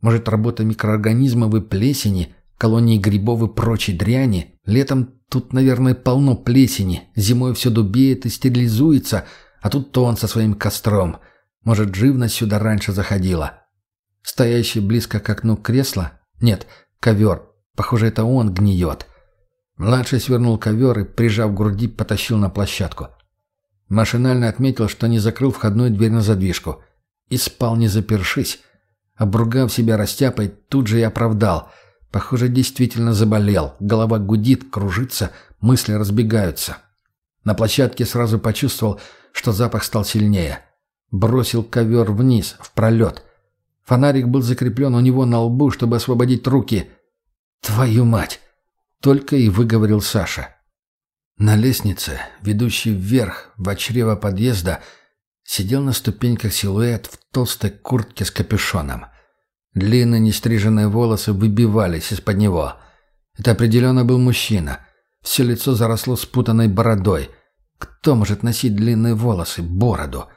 Может, работа микроорганизмов и плесени, колонии грибов и прочей дряни. Летом тут, наверное, полно плесени. Зимой все дубеет и стерилизуется, а тут то он со своим костром. Может, живность сюда раньше заходила. Стоящий близко к окну кресло? Нет, ковер. Похоже, это он гниет. Младший свернул ковер и, прижав к груди, потащил на площадку. Машинально отметил, что не закрыл входную дверь на задвижку. И спал не запершись. Обругав себя растяпой, тут же и оправдал. Похоже, действительно заболел. Голова гудит, кружится, мысли разбегаются. На площадке сразу почувствовал, что запах стал сильнее. Бросил ковер вниз, в пролет. Фонарик был закреплен у него на лбу, чтобы освободить руки. «Твою мать!» Только и выговорил Саша. На лестнице, ведущей вверх, в чрево подъезда, сидел на ступеньках силуэт в толстой куртке с капюшоном. Длинные нестриженные волосы выбивались из-под него. Это определенно был мужчина. Все лицо заросло спутанной бородой. Кто может носить длинные волосы, бороду?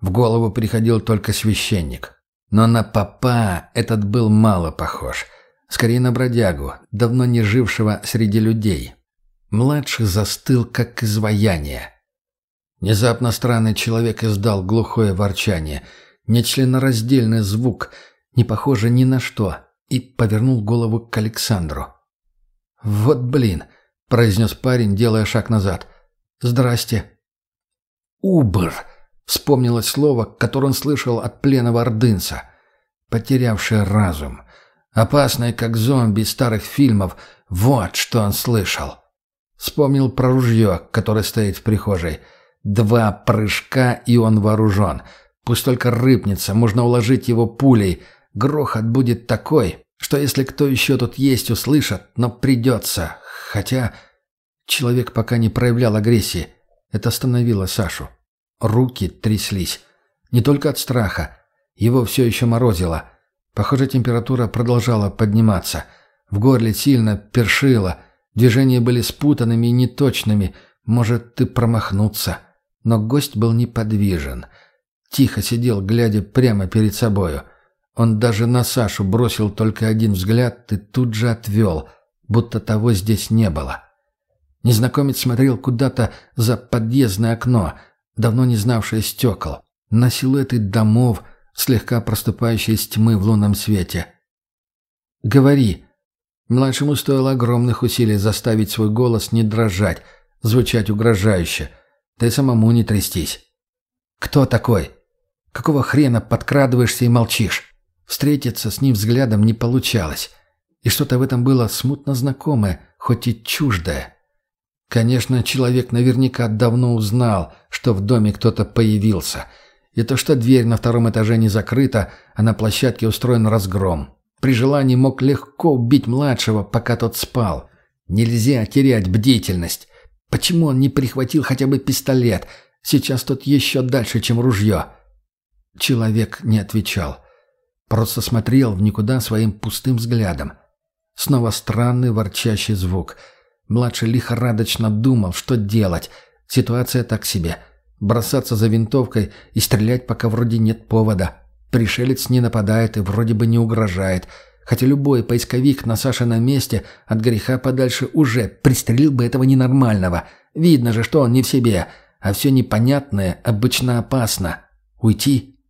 В голову приходил только священник. Но на папа этот был мало похож — Скорее на бродягу, давно не жившего среди людей. Младший застыл, как изваяние. Внезапно странный человек издал глухое ворчание, нечленораздельный звук, не похожий ни на что, и повернул голову к Александру. «Вот блин!» — произнес парень, делая шаг назад. «Здрасте». «Убр!» — вспомнилось слово, которое он слышал от пленного ордынца. «Потерявший разум». Опасный, как зомби старых фильмов. Вот что он слышал. Вспомнил про ружье, которое стоит в прихожей. Два прыжка, и он вооружен. Пусть только рыпнется, можно уложить его пулей. Грохот будет такой, что если кто еще тут есть, услышат, но придется. Хотя человек пока не проявлял агрессии. Это остановило Сашу. Руки тряслись. Не только от страха. Его все еще морозило. Похоже, температура продолжала подниматься. В горле сильно першило. Движения были спутанными и неточными. Может, ты промахнуться. Но гость был неподвижен. Тихо сидел, глядя прямо перед собою. Он даже на Сашу бросил только один взгляд и тут же отвел, будто того здесь не было. Незнакомец смотрел куда-то за подъездное окно, давно не знавшее стекол, на силуэты домов, слегка проступающей из тьмы в лунном свете. «Говори!» Младшему стоило огромных усилий заставить свой голос не дрожать, звучать угрожающе. Ты самому не трястись. «Кто такой? Какого хрена подкрадываешься и молчишь?» Встретиться с ним взглядом не получалось. И что-то в этом было смутно знакомое, хоть и чуждое. Конечно, человек наверняка давно узнал, что в доме кто-то появился — и то, что дверь на втором этаже не закрыта, а на площадке устроен разгром. При желании мог легко убить младшего, пока тот спал. Нельзя терять бдительность. Почему он не прихватил хотя бы пистолет? Сейчас тот еще дальше, чем ружье. Человек не отвечал. Просто смотрел в никуда своим пустым взглядом. Снова странный ворчащий звук. Младший лихорадочно думал, что делать. Ситуация так себе. Бросаться за винтовкой и стрелять, пока вроде нет повода. Пришелец не нападает и вроде бы не угрожает. Хотя любой поисковик на Саше на месте от греха подальше уже пристрелил бы этого ненормального. Видно же, что он не в себе. А все непонятное обычно опасно. Уйти?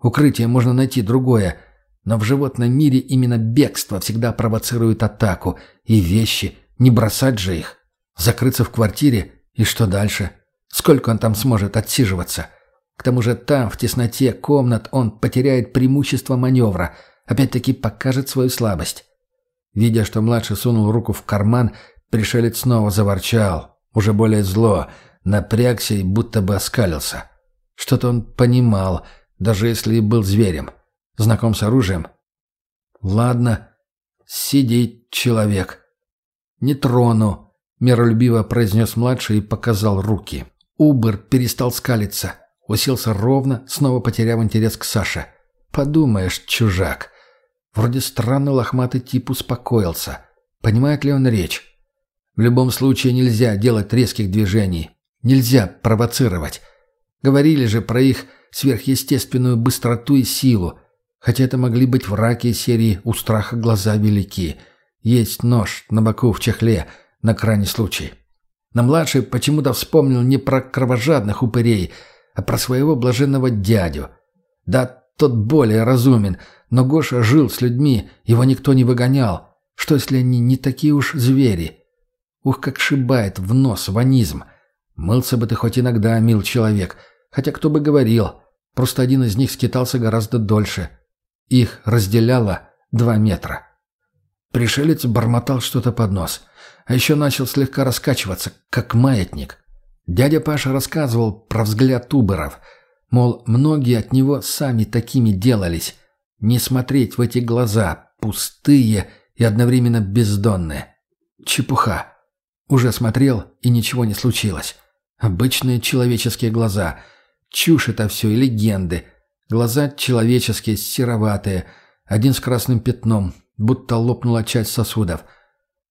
Укрытие можно найти другое. Но в животном мире именно бегство всегда провоцирует атаку. И вещи. Не бросать же их. Закрыться в квартире? И что дальше? Сколько он там сможет отсиживаться? К тому же там, в тесноте комнат, он потеряет преимущество маневра. Опять-таки покажет свою слабость. Видя, что младший сунул руку в карман, пришелец снова заворчал. Уже более зло. Напрягся и будто бы оскалился. Что-то он понимал, даже если и был зверем. Знаком с оружием. «Ладно, сиди, человек». «Не трону», — миролюбиво произнес младший и показал руки. Убер перестал скалиться. Уселся ровно, снова потеряв интерес к Саше. «Подумаешь, чужак». Вроде странный лохматый тип успокоился. Понимает ли он речь? В любом случае нельзя делать резких движений. Нельзя провоцировать. Говорили же про их сверхъестественную быстроту и силу. Хотя это могли быть враки серии «У страха глаза велики». Есть нож на боку в чехле, на крайний случай. Но младший почему-то вспомнил не про кровожадных упырей, а про своего блаженного дядю. Да, тот более разумен, но Гоша жил с людьми, его никто не выгонял. Что, если они не такие уж звери? Ух, как шибает в нос ванизм. Мылся бы ты хоть иногда, мил человек. Хотя кто бы говорил. Просто один из них скитался гораздо дольше. Их разделяло два метра. Пришелец бормотал что-то под нос. А еще начал слегка раскачиваться, как маятник. Дядя Паша рассказывал про взгляд туберов. Мол, многие от него сами такими делались. Не смотреть в эти глаза, пустые и одновременно бездонные. Чепуха. Уже смотрел, и ничего не случилось. Обычные человеческие глаза. Чушь это все и легенды. Глаза человеческие, сероватые. Один с красным пятном, будто лопнула часть сосудов.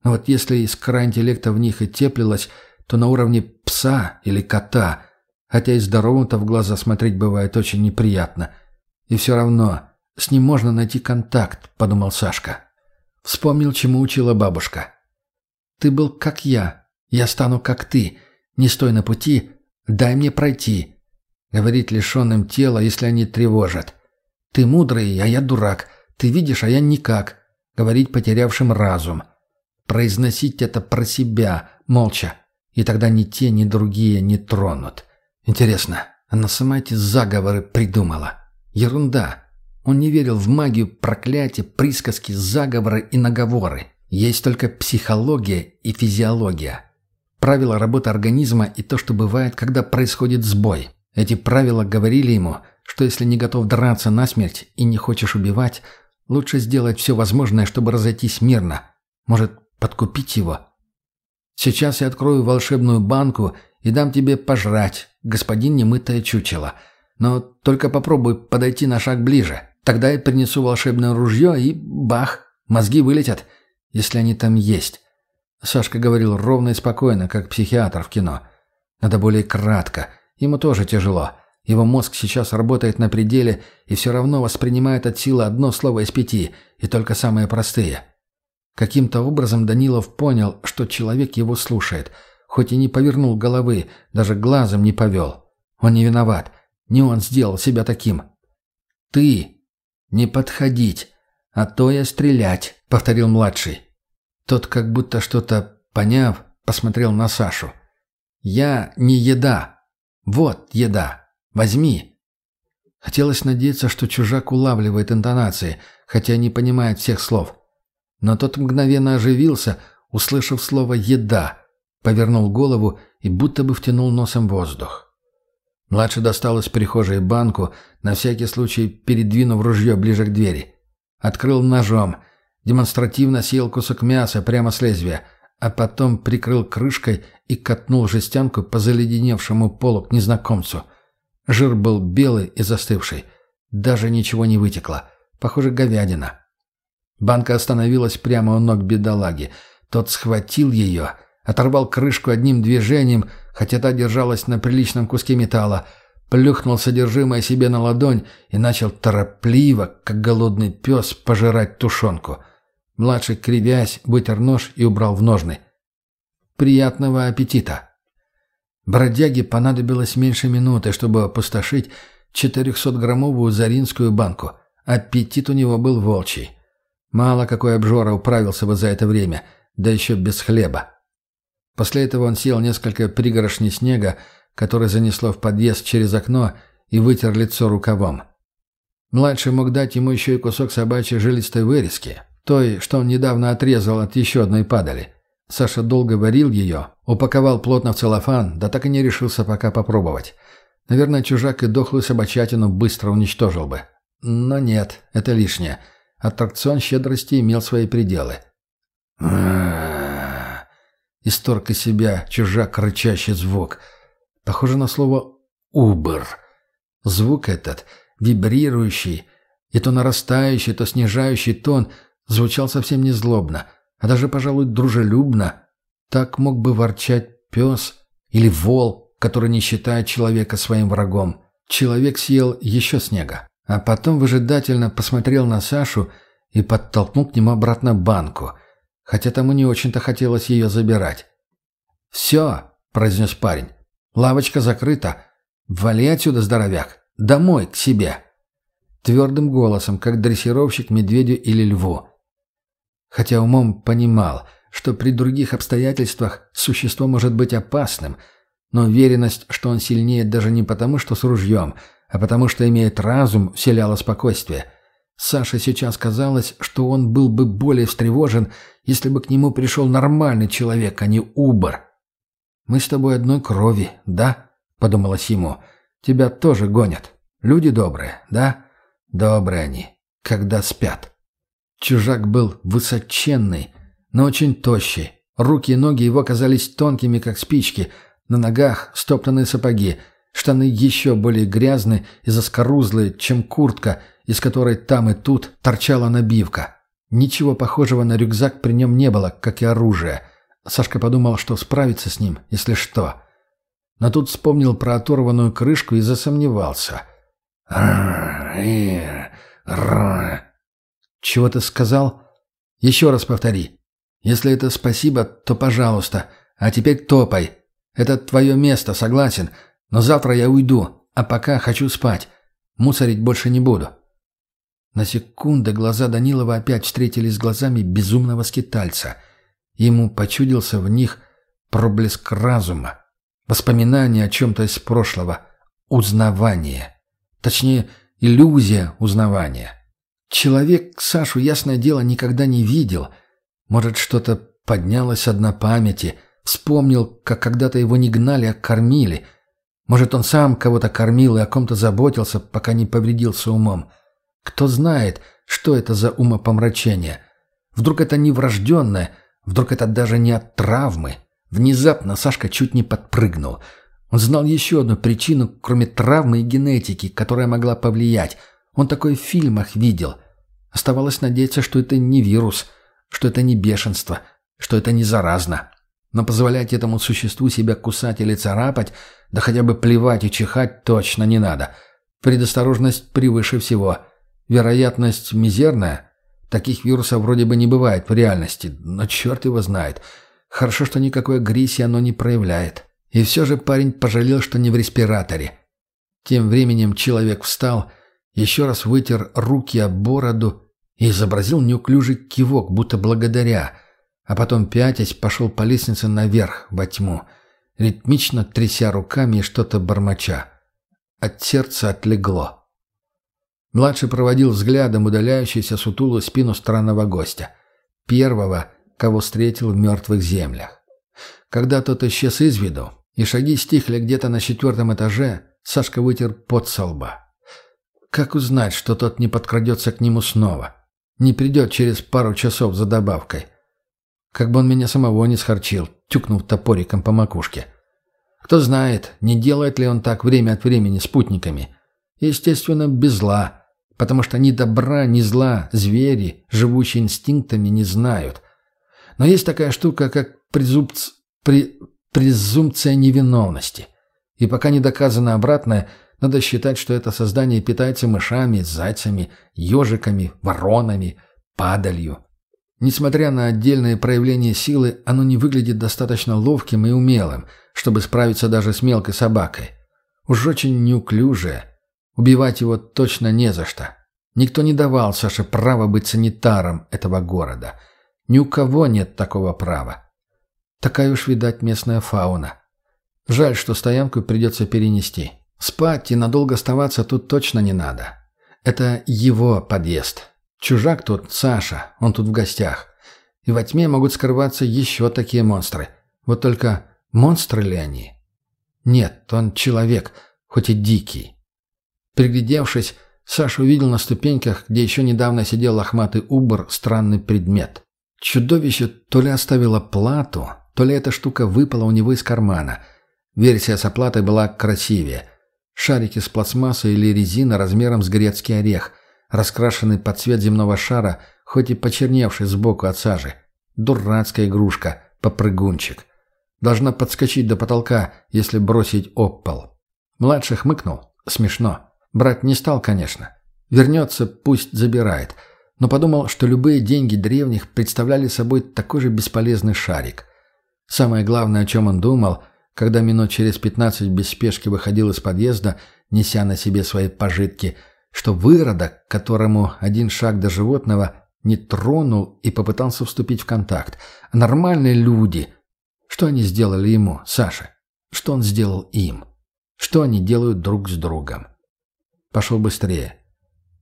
Но вот если искра интеллекта в них и теплилась, то на уровне пса или кота, хотя и здоровым-то в глаза смотреть бывает очень неприятно. И все равно, с ним можно найти контакт, подумал Сашка. Вспомнил, чему учила бабушка. «Ты был как я, я стану как ты. Не стой на пути, дай мне пройти». Говорить лишенным тела, если они тревожат. «Ты мудрый, а я дурак. Ты видишь, а я никак». Говорить потерявшим разум. Произносить это про себя, молча. И тогда ни те, ни другие не тронут. Интересно, она сама эти заговоры придумала? Ерунда. Он не верил в магию, проклятия, присказки, заговоры и наговоры. Есть только психология и физиология. Правила работы организма и то, что бывает, когда происходит сбой. Эти правила говорили ему, что если не готов драться насмерть и не хочешь убивать, лучше сделать все возможное, чтобы разойтись мирно. Может, подкупить его? Сейчас я открою волшебную банку и дам тебе пожрать, господин немытое чучело. Но только попробуй подойти на шаг ближе. Тогда я принесу волшебное ружье и бах, мозги вылетят, если они там есть. Сашка говорил ровно и спокойно, как психиатр в кино. Надо более кратко. Ему тоже тяжело. Его мозг сейчас работает на пределе и все равно воспринимает от силы одно слово из пяти, и только самые простые. Каким-то образом Данилов понял, что человек его слушает, хоть и не повернул головы, даже глазом не повел. Он не виноват. Не он сделал себя таким. «Ты «Не подходить, а то я стрелять», — повторил младший. Тот, как будто что-то поняв, посмотрел на Сашу. «Я не еда. Вот еда. Возьми». Хотелось надеяться, что чужак улавливает интонации, хотя не понимает всех слов. Но тот мгновенно оживился, услышав слово «еда», повернул голову и будто бы втянул носом воздух. Младший достал из прихожей банку, на всякий случай передвинув ружье ближе к двери. Открыл ножом, демонстративно съел кусок мяса прямо с лезвия, а потом прикрыл крышкой и катнул жестянку по заледеневшему полу к незнакомцу. Жир был белый и застывший. Даже ничего не вытекло. Похоже, говядина. Банка остановилась прямо у ног бедолаги. Тот схватил ее, оторвал крышку одним движением, хотя та держалась на приличном куске металла, плюхнул содержимое себе на ладонь и начал торопливо, как голодный пес, пожирать тушенку. Младший, кривясь, вытер нож и убрал в ножны. «Приятного аппетита!» Бродяге понадобилось меньше минуты, чтобы опустошить 400-граммовую заринскую банку. Аппетит у него был волчий. Мало какой обжора управился бы за это время, да еще без хлеба. После этого он съел несколько пригорошней снега, который занесло в подъезд через окно, и вытер лицо рукавом. Младший мог дать ему еще и кусок собачьей жилистой вырезки, той, что он недавно отрезал от еще одной падали. Саша долго варил ее, упаковал плотно в целлофан, да так и не решился пока попробовать. Наверное, чужак и дохлую собачатину быстро уничтожил бы. Но нет, это лишнее. Аттракцион щедрости имел свои пределы. Исторг из себя чужак рычащий звук. Похоже на слово «убр». Звук этот, вибрирующий, и то нарастающий, то снижающий тон, звучал совсем не злобно, а даже, пожалуй, дружелюбно. Так мог бы ворчать пес или вол, который не считает человека своим врагом. Человек съел еще снега, а потом выжидательно посмотрел на Сашу и подтолкнул к нему обратно банку, хотя тому не очень-то хотелось ее забирать. «Все», — произнес парень, — «лавочка закрыта. Вали отсюда, здоровяк, домой, к себе». Твердым голосом, как дрессировщик медведю или льву. Хотя умом понимал, что при других обстоятельствах существо может быть опасным, но уверенность, что он сильнее даже не потому, что с ружьем, а потому что имеет разум, вселяла спокойствие. Саше сейчас казалось, что он был бы более встревожен, если бы к нему пришел нормальный человек, а не убор. «Мы с тобой одной крови, да?» — подумалось ему. «Тебя тоже гонят. Люди добрые, да? Добрые они, когда спят». Чужак был высоченный, но очень тощий. Руки и ноги его казались тонкими, как спички. На ногах стоптанные сапоги. Штаны еще более грязные и заскорузлые, чем куртка, из которой там и тут торчала набивка. Ничего похожего на рюкзак при нем не было, как и оружие. Сашка подумал, что справится с ним, если что. Но тут вспомнил про оторванную крышку и засомневался. «Чего ты сказал? Еще раз повтори. Если это спасибо, то пожалуйста. А теперь топай. Это твое место, согласен. Но завтра я уйду, а пока хочу спать. Мусорить больше не буду». На секунду глаза Данилова опять встретились с глазами безумного скитальца. Ему почудился в них проблеск разума, воспоминание о чем-то из прошлого, узнавание. Точнее, иллюзия узнавания. Человек Сашу, ясное дело, никогда не видел. Может, что-то поднялось одна памяти, вспомнил, как когда-то его не гнали, а кормили. Может, он сам кого-то кормил и о ком-то заботился, пока не повредился умом. Кто знает, что это за умопомрачение. Вдруг это не врожденное, вдруг это даже не от травмы. Внезапно Сашка чуть не подпрыгнул. Он знал еще одну причину, кроме травмы и генетики, которая могла повлиять – он такое в фильмах видел. Оставалось надеяться, что это не вирус, что это не бешенство, что это не заразно. Но позволять этому существу себя кусать или царапать, да хотя бы плевать и чихать точно не надо. Предосторожность превыше всего. Вероятность мизерная. Таких вирусов вроде бы не бывает в реальности, но черт его знает. Хорошо, что никакой агрессии оно не проявляет. И все же парень пожалел, что не в респираторе. Тем временем человек встал еще раз вытер руки об бороду и изобразил неуклюжий кивок, будто благодаря, а потом, пятясь, пошел по лестнице наверх, во тьму, ритмично тряся руками и что-то бормоча. От сердца отлегло. Младший проводил взглядом удаляющуюся сутулую спину странного гостя. Первого, кого встретил в мертвых землях. Когда тот исчез из виду, и шаги стихли где-то на четвертом этаже, Сашка вытер пот со лба. Как узнать, что тот не подкрадется к нему снова? Не придет через пару часов за добавкой. Как бы он меня самого не схорчил, тюкнув топориком по макушке. Кто знает, не делает ли он так время от времени спутниками. Естественно, без зла. потому что ни добра, ни зла звери, живущие инстинктами, не знают. Но есть такая штука, как презумпц... при... презумпция невиновности. И пока не доказано обратное, надо считать, что это создание питается мышами, зайцами, ежиками, воронами, падалью. Несмотря на отдельные проявления силы, оно не выглядит достаточно ловким и умелым, чтобы справиться даже с мелкой собакой. Уж очень неуклюжее. Убивать его точно не за что. Никто не давал Саше права быть санитаром этого города. Ни у кого нет такого права. Такая уж, видать, местная фауна. Жаль, что стоянку придется перенести. Спать и надолго оставаться тут точно не надо. Это его подъезд. Чужак тут Саша, он тут в гостях. И во тьме могут скрываться еще такие монстры. Вот только монстры ли они? Нет, он человек, хоть и дикий. Приглядевшись, Саша увидел на ступеньках, где еще недавно сидел лохматый убор, странный предмет. Чудовище то ли оставило плату, то ли эта штука выпала у него из кармана. Версия с оплатой была красивее. Шарики с пластмассой или резина размером с грецкий орех – раскрашенный под цвет земного шара, хоть и почерневший сбоку от сажи. Дурацкая игрушка, попрыгунчик. Должна подскочить до потолка, если бросить об пол. Младший хмыкнул. Смешно. Брать не стал, конечно. Вернется, пусть забирает. Но подумал, что любые деньги древних представляли собой такой же бесполезный шарик. Самое главное, о чем он думал, когда минут через пятнадцать без спешки выходил из подъезда, неся на себе свои пожитки – что выродок, которому один шаг до животного не тронул и попытался вступить в контакт, нормальные люди, что они сделали ему, Саше? Что он сделал им? Что они делают друг с другом? Пошел быстрее.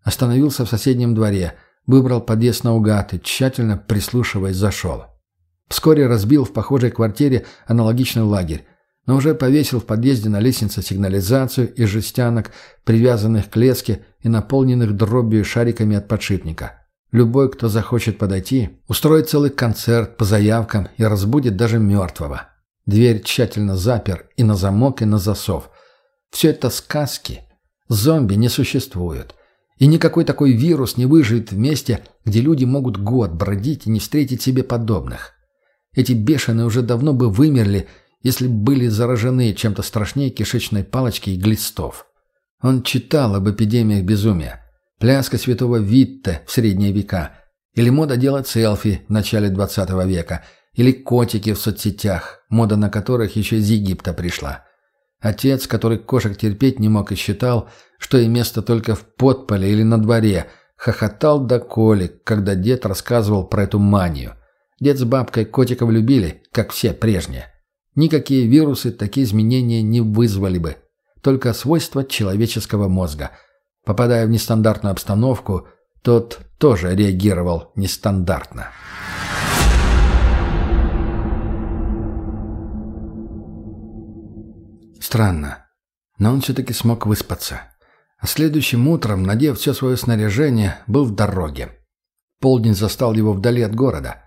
Остановился в соседнем дворе, выбрал подъезд наугад и, тщательно прислушиваясь, зашел. Вскоре разбил в похожей квартире аналогичный лагерь, но уже повесил в подъезде на лестнице сигнализацию из жестянок, привязанных к леске и наполненных дробью и шариками от подшипника. Любой, кто захочет подойти, устроит целый концерт по заявкам и разбудит даже мертвого. Дверь тщательно запер и на замок, и на засов. Все это сказки. Зомби не существуют. И никакой такой вирус не выживет в месте, где люди могут год бродить и не встретить себе подобных. Эти бешеные уже давно бы вымерли, если были заражены чем-то страшнее кишечной палочки и глистов. Он читал об эпидемиях безумия. Пляска святого Витте в средние века. Или мода делать селфи в начале 20 века. Или котики в соцсетях, мода на которых еще из Египта пришла. Отец, который кошек терпеть не мог и считал, что и место только в подполе или на дворе, хохотал до колик, когда дед рассказывал про эту манию. Дед с бабкой котиков любили, как все прежние. Никакие вирусы такие изменения не вызвали бы. Только свойства человеческого мозга. Попадая в нестандартную обстановку, тот тоже реагировал нестандартно. Странно. Но он все-таки смог выспаться. А следующим утром, надев все свое снаряжение, был в дороге. Полдень застал его вдали от города.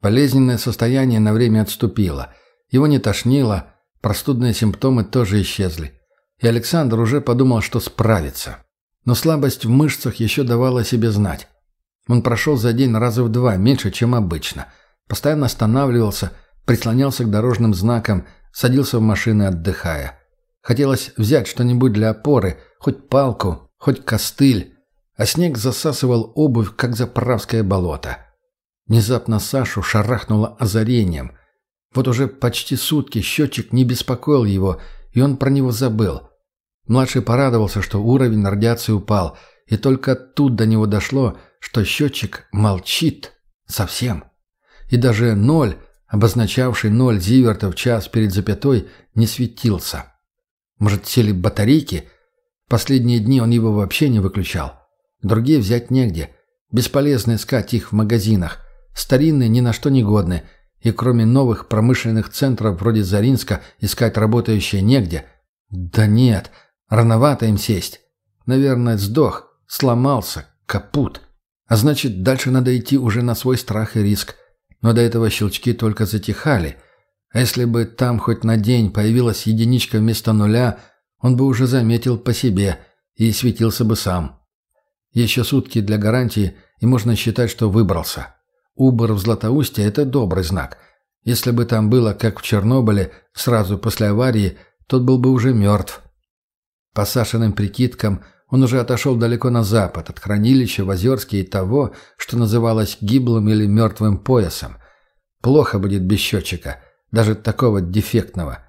Болезненное состояние на время отступило – его не тошнило, простудные симптомы тоже исчезли. И Александр уже подумал, что справится. Но слабость в мышцах еще давала о себе знать. Он прошел за день раза в два, меньше, чем обычно. Постоянно останавливался, прислонялся к дорожным знакам, садился в машины, отдыхая. Хотелось взять что-нибудь для опоры, хоть палку, хоть костыль, а снег засасывал обувь, как заправское болото. Внезапно Сашу шарахнуло озарением. Вот уже почти сутки счетчик не беспокоил его, и он про него забыл. Младший порадовался, что уровень радиации упал, и только тут до него дошло, что счетчик молчит совсем. И даже ноль, обозначавший ноль зиверта в час перед запятой, не светился. Может, сели батарейки? Последние дни он его вообще не выключал. Другие взять негде. Бесполезно искать их в магазинах. Старинные ни на что не годны – и кроме новых промышленных центров вроде Заринска искать работающие негде. Да нет, рановато им сесть. Наверное, сдох, сломался, капут. А значит, дальше надо идти уже на свой страх и риск. Но до этого щелчки только затихали. А если бы там хоть на день появилась единичка вместо нуля, он бы уже заметил по себе и светился бы сам. Еще сутки для гарантии, и можно считать, что выбрался. Убор в Златоусте – это добрый знак. Если бы там было, как в Чернобыле, сразу после аварии, тот был бы уже мертв. По Сашиным прикидкам, он уже отошел далеко на запад, от хранилища в Озерске и того, что называлось гиблым или мертвым поясом. Плохо будет без счетчика, даже такого дефектного.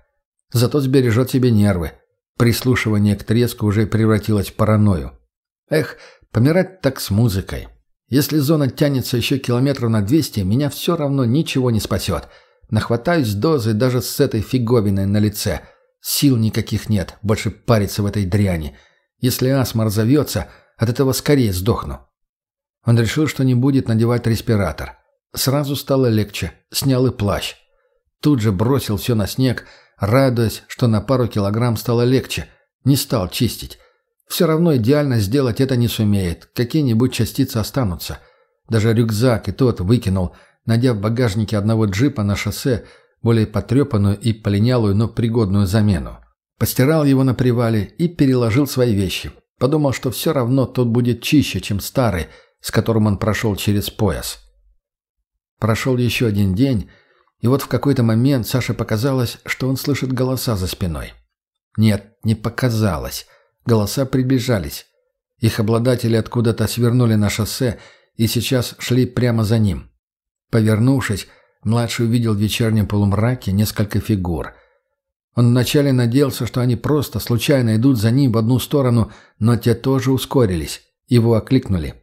Зато сбережет себе нервы. Прислушивание к треску уже превратилось в паранойю. Эх, помирать так с музыкой. Если зона тянется еще километров на 200, меня все равно ничего не спасет. Нахватаюсь дозы даже с этой фиговиной на лице. Сил никаких нет, больше париться в этой дряни. Если астма разовьется, от этого скорее сдохну. Он решил, что не будет надевать респиратор. Сразу стало легче, снял и плащ. Тут же бросил все на снег, радуясь, что на пару килограмм стало легче. Не стал чистить. Все равно идеально сделать это не сумеет, какие-нибудь частицы останутся. Даже рюкзак и тот выкинул, найдя в багажнике одного джипа на шоссе более потрепанную и полинялую, но пригодную замену. Постирал его на привале и переложил свои вещи. Подумал, что все равно тот будет чище, чем старый, с которым он прошел через пояс. Прошел еще один день, и вот в какой-то момент Саше показалось, что он слышит голоса за спиной. Нет, не показалось. Голоса приближались. Их обладатели откуда-то свернули на шоссе и сейчас шли прямо за ним. Повернувшись, младший увидел в вечернем полумраке несколько фигур – он вначале надеялся, что они просто случайно идут за ним в одну сторону, но те тоже ускорились. Его окликнули.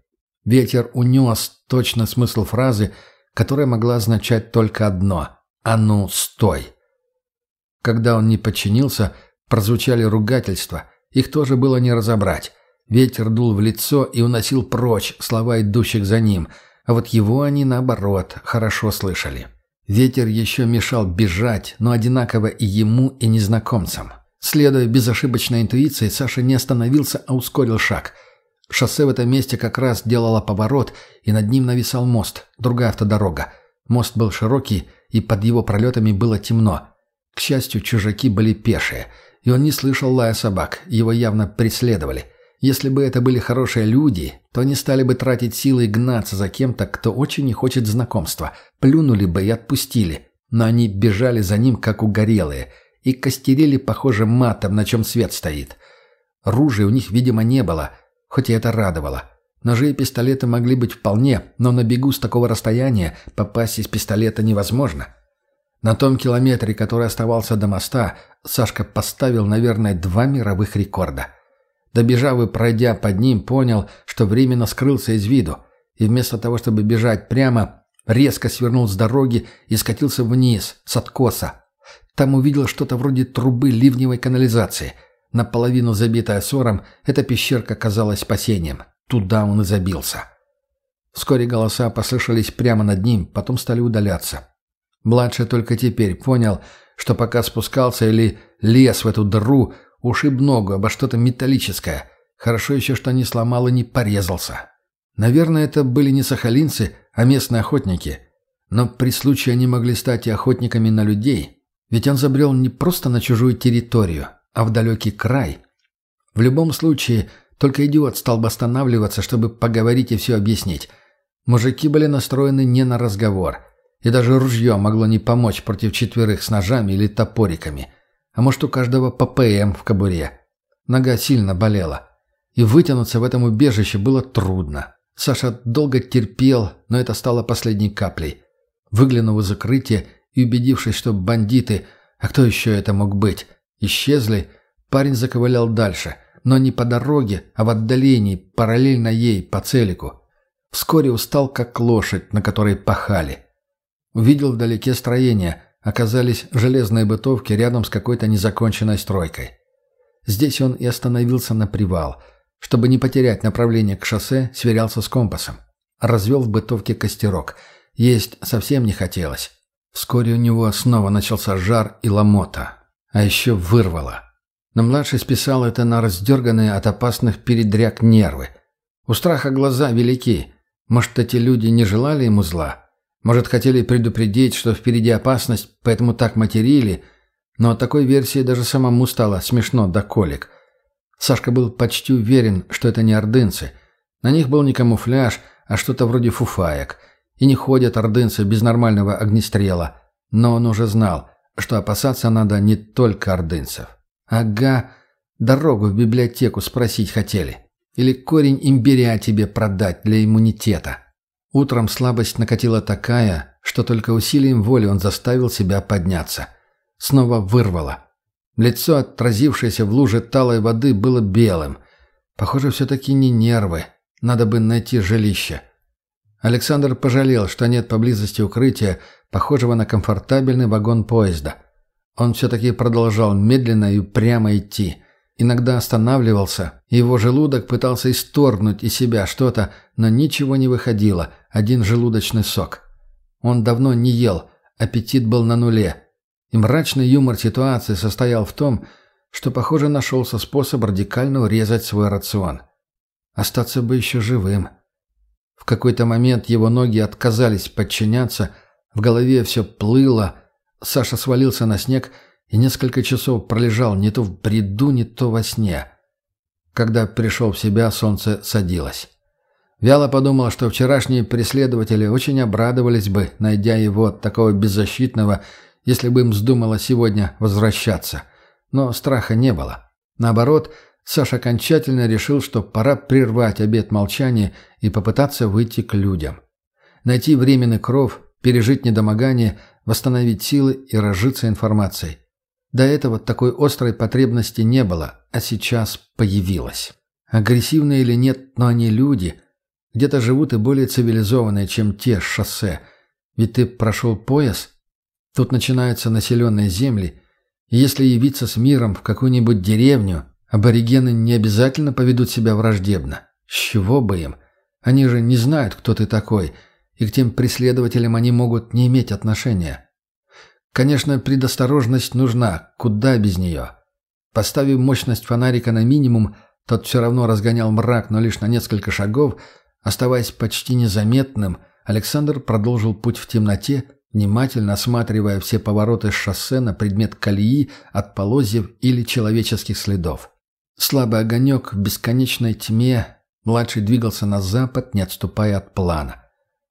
Ветер унес точно смысл фразы, которая могла означать только одно «А ну, стой!». Когда он не подчинился, прозвучали ругательства. Их тоже было не разобрать. Ветер дул в лицо и уносил прочь слова идущих за ним, а вот его они, наоборот, хорошо слышали. Ветер еще мешал бежать, но одинаково и ему, и незнакомцам. Следуя безошибочной интуиции, Саша не остановился, а ускорил шаг. Шоссе в этом месте как раз делало поворот, и над ним нависал мост, другая автодорога. Мост был широкий, и под его пролетами было темно. К счастью, чужаки были пешие, и он не слышал лая собак, его явно преследовали – если бы это были хорошие люди, то они стали бы тратить силы и гнаться за кем-то, кто очень не хочет знакомства, плюнули бы и отпустили. Но они бежали за ним, как угорелые, и костерили, похоже, матом, на чем свет стоит. Ружей у них, видимо, не было, хоть и это радовало. Ножи и пистолеты могли быть вполне, но на бегу с такого расстояния попасть из пистолета невозможно. На том километре, который оставался до моста, Сашка поставил, наверное, два мировых рекорда – Добежав и пройдя под ним, понял, что временно скрылся из виду, и вместо того, чтобы бежать прямо, резко свернул с дороги и скатился вниз, с откоса. Там увидел что-то вроде трубы ливневой канализации. Наполовину забитая сором, эта пещерка казалась спасением. Туда он и забился. Вскоре голоса послышались прямо над ним, потом стали удаляться. Младший только теперь понял, что пока спускался или лез в эту дыру, Ушиб ногу обо что-то металлическое. Хорошо еще, что не сломал и не порезался. Наверное, это были не сахалинцы, а местные охотники. Но при случае они могли стать и охотниками на людей. Ведь он забрел не просто на чужую территорию, а в далекий край. В любом случае, только идиот стал бы останавливаться, чтобы поговорить и все объяснить. Мужики были настроены не на разговор. И даже ружье могло не помочь против четверых с ножами или топориками – а может, у каждого по ПМ в кобуре. Нога сильно болела. И вытянуться в этом убежище было трудно. Саша долго терпел, но это стало последней каплей. Выглянув из укрытия и убедившись, что бандиты, а кто еще это мог быть, исчезли, парень заковылял дальше, но не по дороге, а в отдалении, параллельно ей, по целику. Вскоре устал, как лошадь, на которой пахали. Увидел вдалеке строение – оказались железные бытовки рядом с какой-то незаконченной стройкой. Здесь он и остановился на привал. Чтобы не потерять направление к шоссе, сверялся с компасом. Развел в бытовке костерок. Есть совсем не хотелось. Вскоре у него снова начался жар и ломота. А еще вырвало. Но младший списал это на раздерганные от опасных передряг нервы. У страха глаза велики. Может, эти люди не желали ему зла? Может, хотели предупредить, что впереди опасность, поэтому так материли, но от такой версии даже самому стало смешно до колик. Сашка был почти уверен, что это не ордынцы. На них был не камуфляж, а что-то вроде фуфаек. И не ходят ордынцы без нормального огнестрела. Но он уже знал, что опасаться надо не только ордынцев. Ага, дорогу в библиотеку спросить хотели. Или корень имбиря тебе продать для иммунитета. Утром слабость накатила такая, что только усилием воли он заставил себя подняться. Снова вырвало. Лицо, отразившееся в луже талой воды, было белым. Похоже, все-таки не нервы. Надо бы найти жилище. Александр пожалел, что нет поблизости укрытия, похожего на комфортабельный вагон поезда. Он все-таки продолжал медленно и прямо идти. Иногда останавливался, и его желудок пытался исторгнуть из себя что-то, но ничего не выходило, один желудочный сок. Он давно не ел, аппетит был на нуле. И мрачный юмор ситуации состоял в том, что, похоже, нашелся способ радикально урезать свой рацион. Остаться бы еще живым. В какой-то момент его ноги отказались подчиняться, в голове все плыло, Саша свалился на снег и несколько часов пролежал не то в бреду, не то во сне. Когда пришел в себя, солнце садилось. Вяло подумал, что вчерашние преследователи очень обрадовались бы, найдя его такого беззащитного, если бы им вздумало сегодня возвращаться. Но страха не было. Наоборот, Саша окончательно решил, что пора прервать обет молчания и попытаться выйти к людям. Найти временный кров, пережить недомогание, восстановить силы и разжиться информацией. До этого такой острой потребности не было, а сейчас появилась. Агрессивные или нет, но они люди. Где-то живут и более цивилизованные, чем те шоссе. Ведь ты прошел пояс. Тут начинаются населенные земли. И если явиться с миром в какую-нибудь деревню, аборигены не обязательно поведут себя враждебно. С чего бы им? Они же не знают, кто ты такой, и к тем преследователям они могут не иметь отношения. Конечно, предосторожность нужна, куда без нее. Поставив мощность фонарика на минимум, тот все равно разгонял мрак, но лишь на несколько шагов, оставаясь почти незаметным, Александр продолжил путь в темноте, внимательно осматривая все повороты шоссе на предмет колеи от полозьев или человеческих следов. Слабый огонек в бесконечной тьме, младший двигался на запад, не отступая от плана.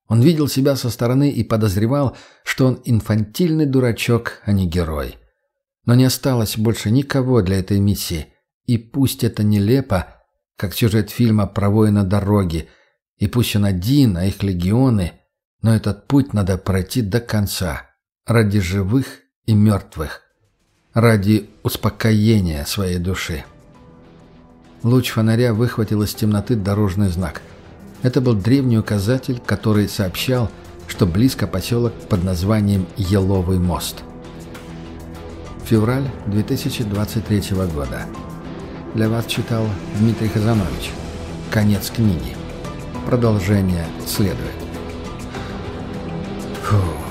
Он видел себя со стороны и подозревал, что он инфантильный дурачок, а не герой. Но не осталось больше никого для этой миссии. И пусть это нелепо, как сюжет фильма про воина дороги, и пусть он один, а их легионы, но этот путь надо пройти до конца. Ради живых и мертвых. Ради успокоения своей души. Луч фонаря выхватил из темноты дорожный знак – это был древний указатель, который сообщал, что близко поселок под названием Еловый мост. Февраль 2023 года. Для вас читал Дмитрий Хазанович. Конец книги. Продолжение следует. Фух.